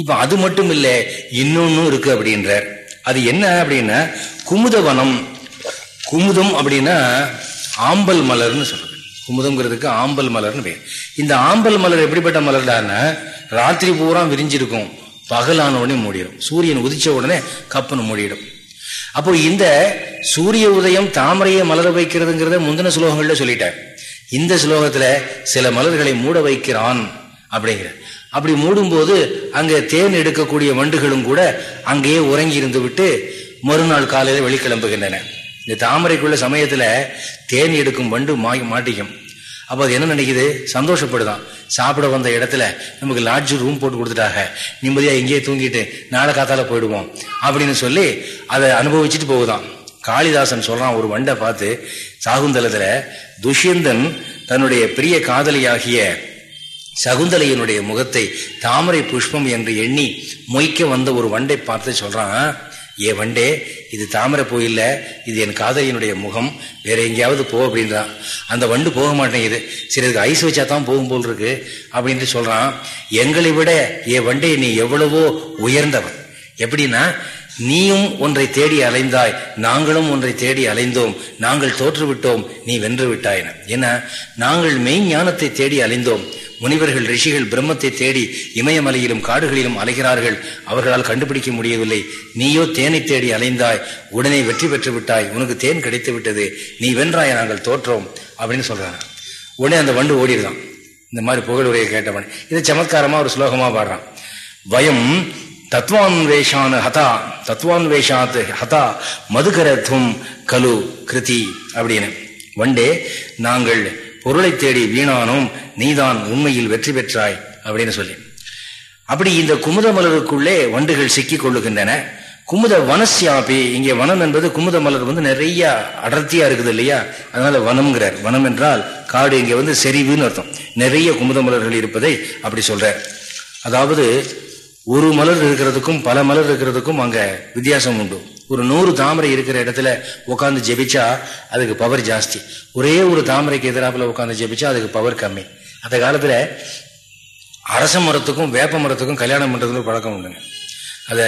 இப்ப அது மட்டும் இல்லை இன்னொன்னும் இருக்கு அப்படின்றார். அது என்ன அப்படின்னா குமுதவனம். குமுதம் அப்படின்னா ஆம்பல் மலர்னு சொல்றது. குமுதம்ங்கிறதுக்கு ஆம்பல் மலர்னு பேர். இந்த ஆம்பல் மலர் எப்படிப்பட்ட மலர்டான்னா ராத்திரி பூரா விரிஞ்சிருக்கும். பகலான உடனே மூடிடும் சூரியன் உதிச்ச உடனே கப்பனு மூடிடும். அப்போ இந்த சூரிய உதயம் தாமரையை மலர வைக்கிறதுங்கிறத முந்தின ஸ்லோகங்கள்ல சொல்லிட்டேன் இந்த ஸ்லோகத்துல சில மலர்களை மூட வைக்கிறான் அப்படிங்கிற அப்படி மூடும்போது அங்கே தேன் எடுக்கக்கூடிய வண்டுகளும் கூட அங்கேயே உறங்கி இருந்து விட்டு மறுநாள் காலையில வெளிக்கிளம்புகின்றன. இந்த தாமரைக்குள்ள சமயத்துல தேன் எடுக்கும் வண்டு மா மாட்டிக்கும். அப்போ அது என்ன நினைக்குது? சந்தோஷப்படுதான். சாப்பிட வந்த இடத்துல நமக்கு லாட்ஜ் ரூம் போட்டு கொடுத்துட்டாங்க. நிம்மதியாக இங்கேயே தூங்கிட்டு நாளை காத்தால போயிடுவோம். அப்படின்னு சொல்லி அதை அனுபவிச்சுட்டு போகுதான். காளிதாசன் சொல்றான் ஒரு வண்டை பார்த்து சாகுந்தலத்துல துஷ்யந்தன் தன்னுடைய பெரிய காதலியாகிய சகுந்தலையினுடைய முகத்தை தாமரை புஷ்பம் என்று எண்ணி மொய்க்க வந்த ஒரு வண்டை பார்த்து சொல்றான் ஏ வண்டே இது தாமரை போயில்ல இது என் காதலியினுடைய முகம் வேற எங்கேயாவது போ அப்படின்றான். அந்த வண்டு போக மாட்டேங்குது சரி இதுக்கு ஐஸ் வச்சா தான் போகும் போல் இருக்கு அப்படின்ட்டு சொல்றான். எங்களை விட ஏ வண்டே நீ எவ்வளவோ உயர்ந்தவன். எப்படின்னா நீயும் ஒன்றை தேடி அலைந்தாய் நாங்களும் ஒன்றை தேடி அலைந்தோம் நாங்கள் தோற்றுவிட்டோம் நீ வென்று விட்டாய் ஏன்னா நாங்கள் மெய் ஞானத்தை தேடி அலைந்தோம் முனிவர்கள் ரிஷிகள் பிரம்மத்தை தேடி இமயமலையிலும் காடுகளிலும் அலைகிறார்கள். அவர்களால் கண்டுபிடிக்க முடியவில்லை. நீயோ தேனை தேடி அலைந்தாய். உடனே வெற்றி பெற்று விட்டாய். உனக்கு தேன் கிடைத்து விட்டது. நீ வென்றாய். நாங்கள் தோற்றோம். அப்படின்னு சொல்றாங்க. உடனே அந்த வண்டு ஓடிடுதான். இந்த மாதிரி புகழுரையை கேட்டவன். இதை சமத்காரமா ஒரு ஸ்லோகமா பாடுறான். வயம் தத்வான்வேஷான் ஹதா. தத்வான்வேஷாத் ஹதா. மதுகரத்துவம் கலு கிருதி. அப்படின்னு. வண்டே நாங்கள் பொருளை தேடி வீணானோம் நீதான் உண்மையில் வெற்றி பெற்றாய் அப்படின்னு சொல்லி. அப்படி இந்த குமுத மலருக்குள்ளே வண்டுகள் சிக்கி கொள்ளுகின்றன. குமுத வனசியாபி இங்கே வனம் என்பது குமுத மலர் வந்து நிறைய அடர்த்தியா இருக்குது இல்லையா? அதனால வனம்ங்கிறார். வனம் என்றால் காடு இங்கே வந்து செறிவுன்னு அர்த்தம். நிறைய குமுத மலர்கள் இருப்பதை அப்படி சொல்றார். அதாவது ஒரு மலர் இருக்கிறதுக்கும் பல மலர் இருக்கிறதுக்கும் அங்க வித்தியாசம் உண்டு. ஒரு நூறு தாமரை இருக்கிற இடத்துல உட்காந்து ஜெபிச்சா அதுக்கு பவர் ஜாஸ்தி. ஒரே ஒரு தாமரைக்கு எதிராப்புல உட்காந்து ஜெபிச்சா அதுக்கு பவர் கம்மி. அந்த காலத்துல அரச மரத்துக்கும் வேப்ப மரத்துக்கும் கல்யாணம் பண்றதுன்னு பழக்கம் உண்டுங்க. அதை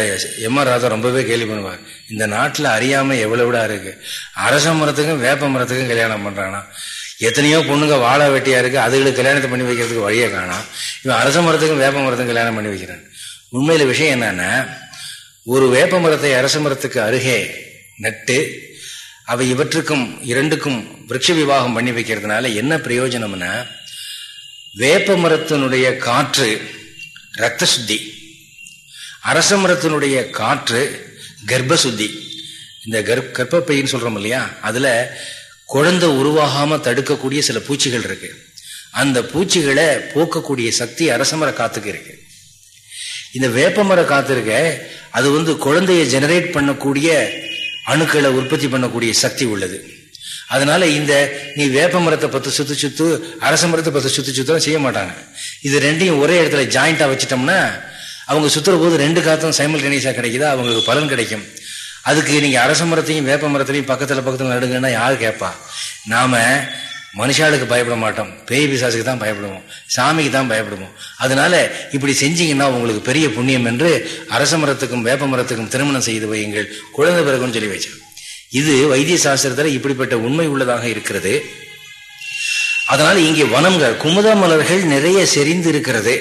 எம் ஆர் ராதா ரொம்பவே கேள்வி பண்ணுவார். இந்த நாட்டில் அறியாம எவ்வளவுடா இருக்கு. அரச மரத்துக்கும் வேப்ப மரத்துக்கும் கல்யாணம் பண்றானா? எத்தனையோ பொண்ணுங்க வாழை வெட்டியா இருக்கு அதுகளுக்கு கல்யாணத்தை பண்ணி வைக்கிறதுக்கு வழியை காணும் இவன் அரச மரத்துக்கும் வேப்ப மரத்துக்கும் கல்யாணம் பண்ணி வைக்கிறான். உண்மையில விஷயம் என்னன்னா ஒரு வேப்ப மரத்தை அரச மரத்துக்கு அருகே நட்டு அவை இவற்றுக்கும் இரண்டுக்கும் விரட்ச விவாகம் பண்ணி வைக்கிறதுனால என்ன பிரயோஜனம்னா வேப்ப மரத்தினுடைய காற்று ரத்த சுத்தி அரச மரத்தினுடைய காற்று கர்ப்ப சுத்தி இந்த கர்ப் கர்ப்பப்பைன்னு சொல்கிறோம் இல்லையா? அதில் குழந்தை உருவாகாமல் தடுக்கக்கூடிய சில பூச்சிகள் இருக்கு. அந்த பூச்சிகளை போக்கக்கூடிய சக்தி அரசமர காத்துக்கு இருக்குது இந்த வேப்பமர காத்திருக்க அது வந்து குழந்தையை ஜெனரேட் பண்ணக்கூடிய அணுக்களை உற்பத்தி பண்ணக்கூடிய சக்தி உள்ளது. அதனால இந்த நீ வேப்ப மரத்தை பத்து சுத்து சுத்து அரச மரத்தை பத்து சுத்து சுத்தம் செய்ய மாட்டாங்க. இது ரெண்டையும் ஒரே இடத்துல ஜாயிண்டா வச்சிட்டோம்னா அவங்க சுத்துற போது ரெண்டு காத்தும் சைமல்டேனியஸா கிடைக்குதா? அவங்களுக்கு பலன் கிடைக்கும். அதுக்கு நீங்க அரச மரத்தையும் வேப்ப மரத்தையும் பக்கத்துல பக்கத்துல நடுங்கன்னா யாரு கேட்பா நாம மனுஷாளுக்கு பயப்பட மாட்டோம். பேய் பிசாசுக்கு தான் பயப்படுவோம். சாமிக்கு தான் பயப்படுவோம். அதனால இப்படி செஞ்சீங்கன்னா உங்களுக்கு பெரிய புண்ணியம் என்று அரச மரத்துக்கும் வேப்ப மரத்துக்கும் திருமணம் செய்து வையுங்கள். குழந்தை பிறகுன்னு சொல்லி வச்சான் இது வைத்திய சாஸ்திரத்தில் இப்படிப்பட்ட உண்மை உள்ளதாக இருக்கிறது. அதனால இங்கே வனங்கள் குமுத மலர்கள் நிறைய செறிந்து இருக்கிறது.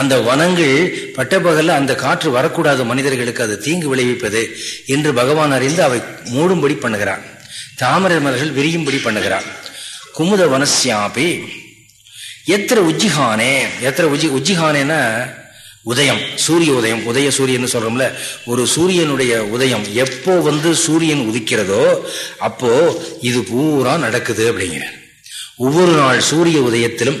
அந்த வனங்கள் பட்டப்பகல்ல அந்த காற்று வரக்கூடாது மனிதர்களுக்கு அது தீங்கு விளைவிப்பது என்று பகவான் அறிந்து அவை மூடும்படி பண்ணுகிறான். தாமரை மலர்கள் விரியும்படி பண்ணுகிறான். குமுத வனசியாபி எத்திர உஜ்ஜிஹானே எத்திர உஜ்ஜி உஜ்ஜிஹானேன்னா உதயம் சூரிய உதயம் உதய சூரியன் சொல்றோம்ல ஒரு சூரியனுடைய உதயம் எப்போ வந்து சூரியன் உதிக்கிறதோ அப்போ இது பூரா நடக்குது அப்படிங்கிற ஒவ்வொரு நாள் சூரிய உதயத்திலும்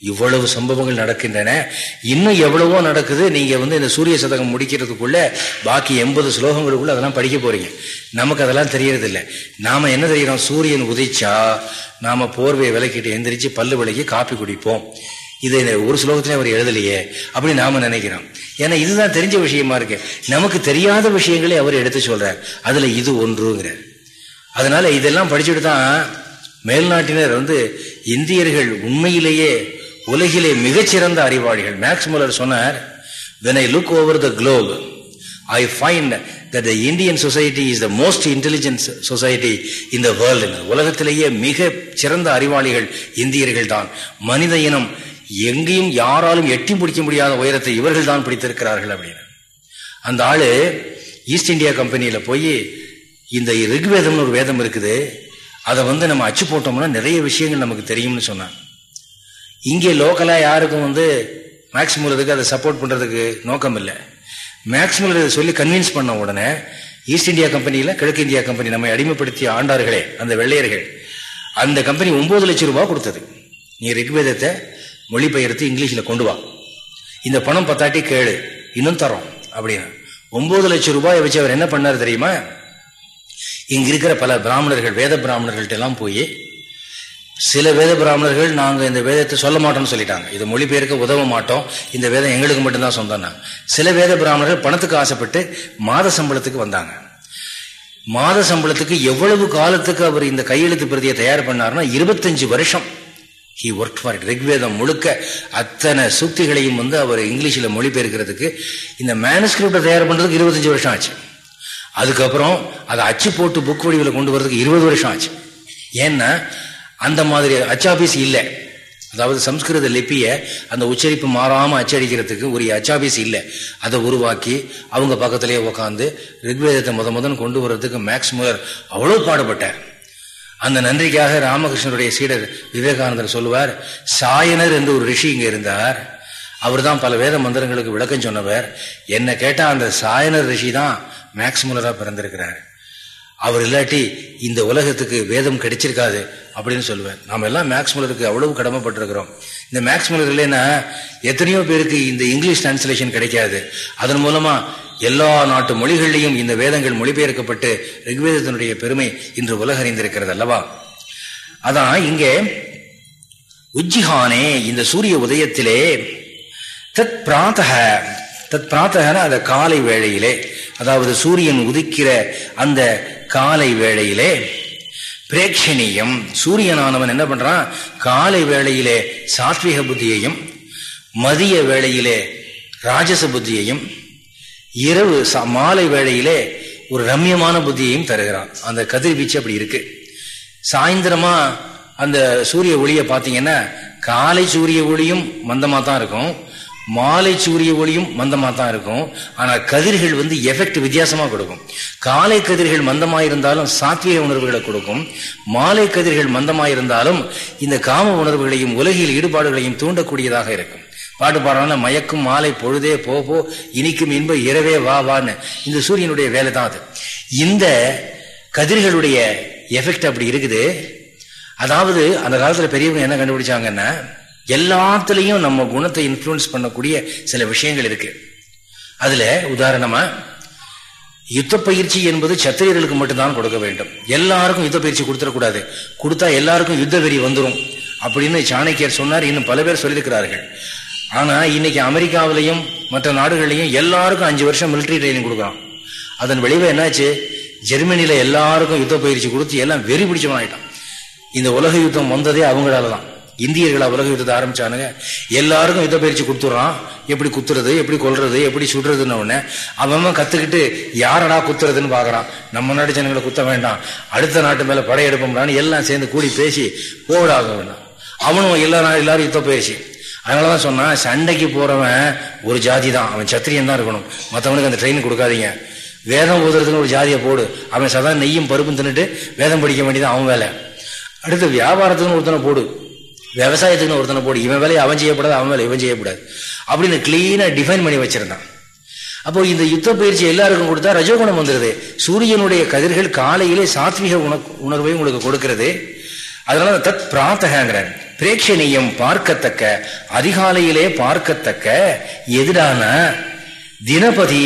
இவ்வளவு சம்பவங்கள் நடக்கின்றன. இன்னும் எவ்வளவோ நடக்குது. நீங்க வந்து இந்த சூரிய சதகம் முடிக்கிறதுக்குள்ள பாக்கி எண்பது ஸ்லோகங்களுக்குள்ள அதெல்லாம் படிக்க போறீங்க. நமக்கு அதெல்லாம் தெரியறதில்லை. நாம என்ன தெரிகிறோம்? சூரியன் உதிச்சா நாம போர்வையை விளக்கிட்டு எந்திரிச்சு பல்லு விளக்கி காப்பி குடிப்போம். இதை ஒரு ஸ்லோகத்திலே அவர் எழுதலையே அப்படி நாம நினைக்கிறோம். ஏன்னா இதுதான் தெரிஞ்ச விஷயமா இருக்கு. நமக்கு தெரியாத விஷயங்களே அவர் எடுத்து சொல்றார். அதுல இது ஒன்றுங்கிறார். அதனால இதெல்லாம் படிச்சுட்டு தான் மேல்நாட்டினர் வந்து இந்தியர்கள் உண்மையிலேயே உலகிலே மிகச்சிறந்த அறிவாளிகள். மேக்ஸ் முல்லர் சொன்னார் when I look over the globe I find that the Indian society is the most intelligence society in the world உலகத்திலேயே மிக சிறந்த அறிவாளிகள் இந்தியர்கள் தான். மனித இனம் எங்கேயும் யாராலும் எட்டி பிடிக்க முடியாத உயரத்தை இவர்கள் தான் பிடித்திருக்கிறார்கள் அப்படின்னு. அந்த ஆளு ஈஸ்ட் இந்தியா கம்பெனியில் போய் இந்த ரிக்வேதம்னு ஒரு வேதம் இருக்குது. அதை வந்து நம்ம அச்சு போட்டோம்னா நிறைய விஷயங்கள் நமக்கு தெரியும்னு சொன்னான். இங்கே லோக்கலாக யாருக்கும் வந்து மேக்ஸ் மூலத்துக்கு அதை சப்போர்ட் பண்ணுறதுக்கு நோக்கம் இல்லை மேக்ஸிமம் இதை சொல்லி கன்வின்ஸ் பண்ண உடனே ஈஸ்ட் இந்தியா கம்பெனியில் கிழக்கு இந்தியா கம்பெனி நம்மை அடிமைப்படுத்திய ஆண்டார்களே அந்த வெள்ளையர்கள். அந்த கம்பெனி ஒன்பது லட்சம் ரூபாய் கொடுத்தது. நீ ரிக்வேதத்தை மொழிபெயர்த்து இங்கிலீஷில் கொண்டு வா. இந்த பணம் பத்தாட்டி கேளு இன்னும் தரோம் அப்படின்னு. ஒன்பது லட்சம் ரூபாயை வச்சு அவர் என்ன பண்ணார் தெரியுமா? இங்க இருக்கிற பல பிராமணர்கள் வேத பிராமணர்கள்ட்ட எல்லாம் போய் சில வேத பிராமணர்கள் நாங்கள் இந்த வேதத்தை சொல்ல மாட்டோம்னு சொல்லிட்டாங்க. இது மொழிபெயர்க்க உதவ மாட்டோம். இந்த வேதம் எங்களுக்கு மட்டும்தான் சொந்தம்னாங்க. சில வேத பிராமணர்கள் பணத்துக்கு ஆசைப்பட்டு மாத சம்பளத்துக்கு வந்தாங்க. மாத சம்பளத்துக்கு எவ்வளவு காலத்துக்கு அவர் இந்த கையெழுத்து பிரதியை தயார் பண்ணார்னா இருபத்தஞ்சு வருஷம். ஹி ஒர்க் ஃபார் ரிக்வேதம் முழுக்க அத்தனை சூக்திகளையும் வந்து அவர் இங்கிலீஷில் மொழிபெயர்க்கிறதுக்கு இந்த மேனஸ்கிரிப்டை தயார் பண்ணுறதுக்கு இருபத்தஞ்சு வருஷம் ஆச்சு. அதுக்கப்புறம் அதை அச்சு போட்டு புக் வடிவில் கொண்டு வரதுக்கு இருபது வருஷம் ஆச்சு. ஏன்னா அந்த மாதிரி அச்சாபீஸ் இல்லை. அதாவது சம்ஸ்கிருத லிப்பிய அந்த உச்சரிப்பு மாறாமல் அச்சடிக்கிறதுக்கு ஒரு அச்சாபீஸ் இல்லை. அதை உருவாக்கி அவங்க பக்கத்திலேயே உட்காந்து ரிக்வேதத்தை முத முதன் கொண்டு வர்றதுக்கு மேக்ஸ் முலர் அவ்வளோ பாடுபட்டார். அந்த நன்றிக்காக ராமகிருஷ்ணருடைய சீடர் விவேகானந்தர் சொல்லுவார் சாயனர் என்று ஒரு ரிஷி இங்கே இருந்தார். அவர் தான் பல வேத மந்திரங்களுக்கு விளக்கம் சொன்னவர். என்ன கேட்டால் அந்த சாயனர் ரிஷி தான் மேக்ஸ் முலராக பிறந்திருக்கிறார். அவர் இல்லாட்டி இந்த உலகத்துக்கு வேதம் கிடைச்சிருக்காது அப்படின்னு சொல்லுவேன். நாம எல்லாம் மேக்ஸ் மலருக்கு அவ்வளவு கடமைப்பட்டிருக்கிறோம். இந்த மேக்ஸ் மலர் இல்லைன்னா எத்தனையோ பேருக்கு இந்த இங்கிலீஷ் டிரான்ஸ்லேஷன் கிடைக்காது. அதன் மூலமா எல்லா நாட்டு மொழிகளிலையும் இந்த வேதங்கள் மொழிபெயர்க்கப்பட்டு ரிக்வேதத்தினுடைய பெருமை இன்று உலகறிந்திருக்கிறது அல்லவா? அதான் இங்கே உஜ்ஜிஹானே இந்த சூரிய உதயத்திலே தத் பிராத்தக தத் பிராத்தகன அந்த காலை வேளையிலே அதாவது சூரியன் உதிக்கிற அந்த காலை வேளையிலே பிரேட்சணியம் சூரியனானவன் என்ன பண்றான்? காலை வேளையிலே சாத்விக புத்தியையும் மதிய வேளையிலே ராஜச புத்தியையும் இரவு மாலை வேளையிலே ஒரு ரம்யமான புத்தியையும் தருகிறான். அந்த கதிர்வீச்சு அப்படி இருக்கு. சாயந்தரமா அந்த சூரிய ஒளியை பார்த்தீங்கன்னா காலை சூரிய ஒளியும் மந்தமாக தான் இருக்கும். மாலை சூரிய ஒளியும் மந்தமாக தான் இருக்கும். ஆனால் கதிர்கள் வந்து எஃபெக்ட் வித்தியாசமாக கொடுக்கும். காலை கதிர்கள் மந்தமாக இருந்தாலும் சாத்விய உணர்வுகளை கொடுக்கும். மாலை கதிர்கள் மந்தமாக இருந்தாலும் இந்த காம உணர்வுகளையும் உலகில் ஈடுபாடுகளையும் தூண்டக்கூடியதாக இருக்கும். பாட்டு பாடுறாங்க மயக்கும் மாலை பொழுதே போ போ இனிக்கும் இன்ப இரவே வா வான்னு. இந்த சூரியனுடைய வேலை தான் அது. இந்த கதிர்களுடைய எஃபெக்ட் அப்படி இருக்குது. அதாவது அந்த காலத்தில் பெரியவங்க என்ன கண்டுபிடிச்சாங்கன்னா எல்லாத்துலேயும் நம்ம குணத்தை இன்ஃப்ளூயன்ஸ் பண்ணக்கூடிய சில விஷயங்கள் இருக்கு. அதுல உதாரணமா யுத்த பயிற்சி என்பது சத்திரியர்களுக்கு மட்டும்தான் கொடுக்க வேண்டும். எல்லாருக்கும் யுத்த பயிற்சி கொடுத்துடக்கூடாது. கொடுத்தா எல்லாருக்கும் யுத்த வெறி வந்துடும் அப்படின்னு சாணக்கியர் சொன்னார் இன்னும் பல பேர் சொல்லியிருக்கிறார்கள். ஆனா இன்னைக்கு அமெரிக்காவிலையும் மற்ற நாடுகள்லையும் எல்லாருக்கும் அஞ்சு வருஷம் மிலிட்ரி ட்ரைனிங் கொடுக்குறான். அதன் விளைவு என்னாச்சு? ஜெர்மனியில எல்லாருக்கும் யுத்த பயிற்சி கொடுத்து எல்லாம் வெறி பிடிச்சவன் ஆயிட்டான் இந்த உலக யுத்தம் வந்ததே அவங்களால தான் இந்தியர்களா உலக யுத்தத்தை ஆரம்பிச்சானுங்க. எல்லாருக்கும் யுத்த பயிற்சி கொடுத்துட்றான். எப்படி குத்துறது எப்படி கொல்றது எப்படி சுடுறதுன்னு உடனே அவன் கத்துக்கிட்டு யாரடா குத்துறதுன்னு பாக்குறான். நம்ம நாட்டு ஜனங்களை குத்த வேண்டாம். அடுத்த நாட்டு மேல படையெடுப்போம்டான்னு எல்லாம் சேர்ந்து கூடி பேசி போடாக வேண்டாம் அவனும் எல்லா எல்லாரும் யுத்த பயிற்சி. அதனாலதான் சொன்னான் சண்டைக்கு போறவன் ஒரு ஜாதி தான் அவன் சத்திரியன் தான் இருக்கணும். மற்றவனுக்கு அந்த ட்ரெயின் கொடுக்காதீங்க. வேதம் ஊதுறதுன்னு ஒரு ஜாதியை போடு. அவன் சதா நெய்யும் பருப்பும் தின்னுட்டு வேதம் படிக்க வேண்டியது அவன் வேலை. அடுத்து வியாபாரத்துக்குன்னு ஒருத்தனை போடு. விவசாயத்துக்குன்னு ஒருத்தனை போடு இவன் வேலையை அவன் செய்யப்படாது அவன் வேலை இவன் செய்யக்கூடாது. அப்படின்னு கிளீனாக டிஃபைன் பண்ணி வச்சிருந்தான் அப்போ இந்த யுத்த பயிற்சி எல்லாருக்கும் கொடுத்தா ரஜோகுணம் வந்துடுது சூரியனுடைய கதிர்கள் காலையிலே சாத்விக உண உணர்வை உங்களுக்கு கொடுக்கிறது. அதனால தத் பிராத்தகங்கிற பிரேட்சணியம் பார்க்கத்தக்க அதிகாலையிலே பார்க்கத்தக்க எதிரான தினபதி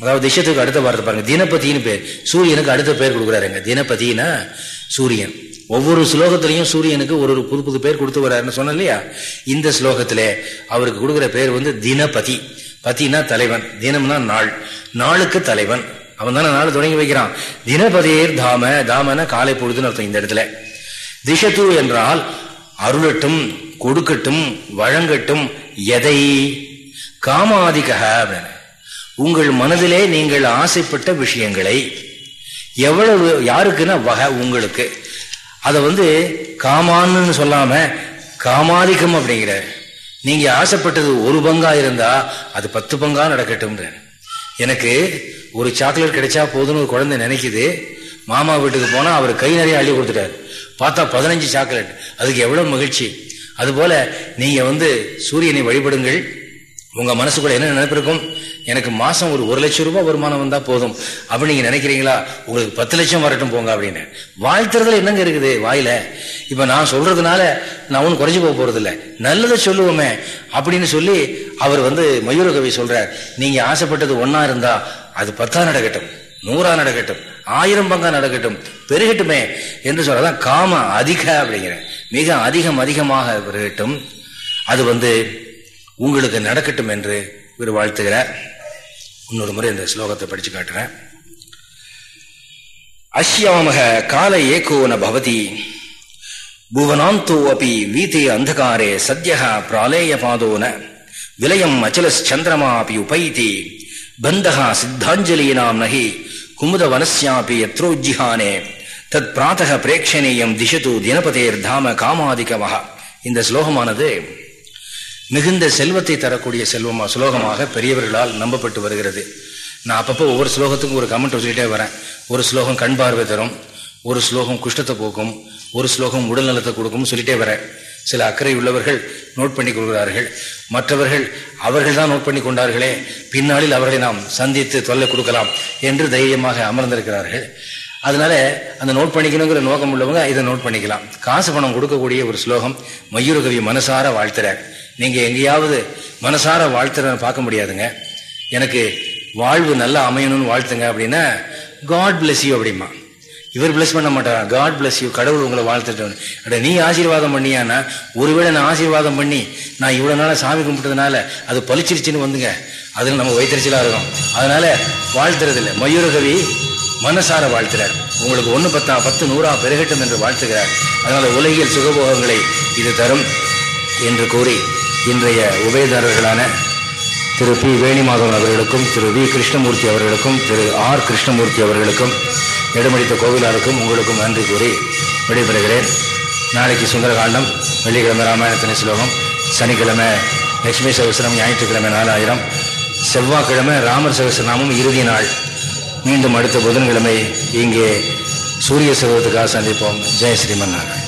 அதாவது திசத்துக்கு அடுத்த வார்த்தை பாருங்க தினபதினு பேர் சூரியனுக்கு அடுத்த பேர் கொடுக்குறாருங்க. தினபதினா சூரியன். ஒவ்வொரு ஸ்லோகத்திலையும் சூரியனுக்கு ஒரு ஒரு புது புது பேர் கொடுத்து வர்றாருன்னு சொன்ன இல்லையா இந்த ஸ்லோகத்திலே அவருக்கு கொடுக்குற பேர் வந்து தினபதி. பத்தினா தலைவன் தினம்னா நாள். நாளுக்கு தலைவன். அவன் தானே நாள் தொடங்கி வைக்கிறான். தினபதியர் தாம தாமன காலை பொழுதுன்னு அர்த்தம் இந்த இடத்துல. திசத்து என்றால் அருளட்டும் கொடுக்கட்டும் வழங்கட்டும் எதை? காமாதிக உங்கள் மனதிலே நீங்கள் ஆசைப்பட்ட விஷயங்களை எவ்வளவு யாருக்குன்னா வகை உங்களுக்கு. அதை வந்து காமான்னு சொல்லாம காமாதிக்கம் அப்படிங்கிறார். நீங்க ஆசைப்பட்டது ஒரு பங்கா இருந்தா அது பத்து பங்கா நடக்கட்டும் எனக்கு ஒரு சாக்லேட் கிடைச்சா போதுன்னு ஒரு குழந்தை நினைக்குது. மாமா வீட்டுக்கு போனா அவர் கை நிறைய அள்ளி கொடுத்துட்டாரு. பார்த்தா பதினஞ்சு சாக்லேட். அதுக்கு எவ்வளவு மகிழ்ச்சி. அதுபோல நீங்க வந்து சூரியனை வழிபடுங்கள். உங்க மனசுக்குள்ள என்ன நினைப்பிருக்கும் எனக்கு மாசம் ஒரு ஒரு லட்சம் ரூபாய் வருமானம் வந்தா போதும். அப்படி நீங்க நினைக்கிறீங்களா? உங்களுக்கு பத்து லட்சம் வரட்டும் போங்க அப்படின்னு. வாழ்த்துறதுல என்னங்க இருக்குது? வாயில. இப்ப நான் சொல்றதுனால நான் ஒன்றும் குறைஞ்சு போக போறது இல்லை நல்லதை சொல்லுவோமே அப்படின்னு சொல்லி அவர் வந்து மயூரகவி சொல்றார். நீங்க ஆசைப்பட்டது ஒன்னா இருந்தா அது பத்தா நடக்கட்டும். நூறா நடக்கட்டும். ஆயிரம் பங்கா நடக்கட்டும். பெருகட்டுமே என்று சொல்றதான் காம அதிக அப்படிங்கிற மிக அதிகம் அதிகமாக பெருகட்டும். அது வந்து உங்களுக்கு நடக்கட்டும் என்று இவர் வாழ்த்துகிறார். இன்னொரு முறை இந்த ஸ்லோகத்தை படிச்சு காட்டுறேன். அஷ்யாமக கால ஏகோன பவதி புவனாந்தோ அப்பி வீதே அந்தகாரே சத்ய பிராலேய பாதோன விலயம் அச்சலச்சந்திரமா அப்பி உபைதி பந்தகா சித்தாஞ்சலீனாம் நகி குமுத வனஸ்யாபி எத்ரோஜிஹானே தத் பிராத்தக பிரேட்சணேயம் திசது தினபதேர் தாம காமாதிகமஹ. இந்த ஸ்லோகமானது மிகுந்த செல்வத்தை தரக்கூடிய செல்வமா சுலோகமாக பெரியவர்களால் நம்பப்பட்டு வருகிறது. நான் அப்பப்போ ஒவ்வொரு ஸ்லோகத்துக்கும் ஒரு கமெண்ட் வச்சுக்கிட்டே வரேன். ஒரு ஸ்லோகம் கண் பார்வை தரும் ஒரு ஸ்லோகம் குஷ்டத்தை போக்கும் ஒரு ஸ்லோகம் உடல் நலத்தை கொடுக்கும் சொல்லிட்டே வரேன். சில அக்கறை உள்ளவர்கள் நோட் பண்ணி கொள்கிறார்கள். மற்றவர்கள் அவர்கள் தான் நோட் பண்ணி கொண்டார்களே பின்னாளில் அவர்களை நாம் சந்தித்து தொல்லை கொடுக்கலாம் என்று தைரியமாக அமர்ந்திருக்கிறார்கள். அதனால அந்த நோட் பண்ணிக்கணுங்கிற நோக்கம் உள்ளவங்க இதை நோட் பண்ணிக்கலாம். காசு பணம் கொடுக்கக்கூடிய ஒரு ஸ்லோகம் மயூரகவி மனசார வாழ்த்துறார். நீங்கள் எங்கேயாவது மனசார வாழ்த்துற பார்க்க முடியாதுங்க. எனக்கு வாழ்வு நல்லா அமையணும்னு வாழ்த்துங்க அப்படின்னா காட் பிளஸ் யூ அப்படிமா இவர் பிளஸ் பண்ண மாட்டார்? காட் பிளஸ் யூ கடவுள் உங்களை வாழ்த்துட்டு நீ ஆசீர்வாதம் பண்ணியானா? ஒருவேளை நான் ஆசீர்வாதம் பண்ணி நான் இவ்வளோ நாளாக சாமி கும்பிட்டதுனால அது பளிச்சிருச்சுன்னு வந்துங்க. அதில் நம்ம வைத்தறிச்சலாக இருக்கும். அதனால வாழ்த்துறதில்லை. மயூரகவி மனசார வாழ்த்துறார். உங்களுக்கு ஒன்று பத்தா பத்து நூறா பெருகட்டும் என்று வாழ்த்துகிறார். அதனால உலகியல் சுகபோகங்களை இது தரும் என்று கூறி இன்றைய உபயதாரர்களான திரு பி. வேணிமாதவன் அவர்களுக்கும் திரு வி. கிருஷ்ணமூர்த்தி அவர்களுக்கும் திரு ஆர். கிருஷ்ணமூர்த்தி அவர்களுக்கும் நெடுமடித்த கோவிலாருக்கும் உங்களுக்கும் நன்றி கூறி விடைபெறுகிறேன். நாளைக்கு சுந்தரகாண்டம் வெள்ளிக்கிழமை ராமாயணத்தின ஸ்லோகம் சனிக்கிழமை லட்சுமி சகசிரம் ஞாயிற்றுக்கிழமை நாலாயிரம் செவ்வாய்க்கிழமை ராமர் சகசிரநாமம் இறுதி நாள். மீண்டும் அடுத்த புதன்கிழமை இங்கே சூரிய சிவத்துக்காக சந்திப்போம். ஜெய் ஸ்ரீமன் நாராயண்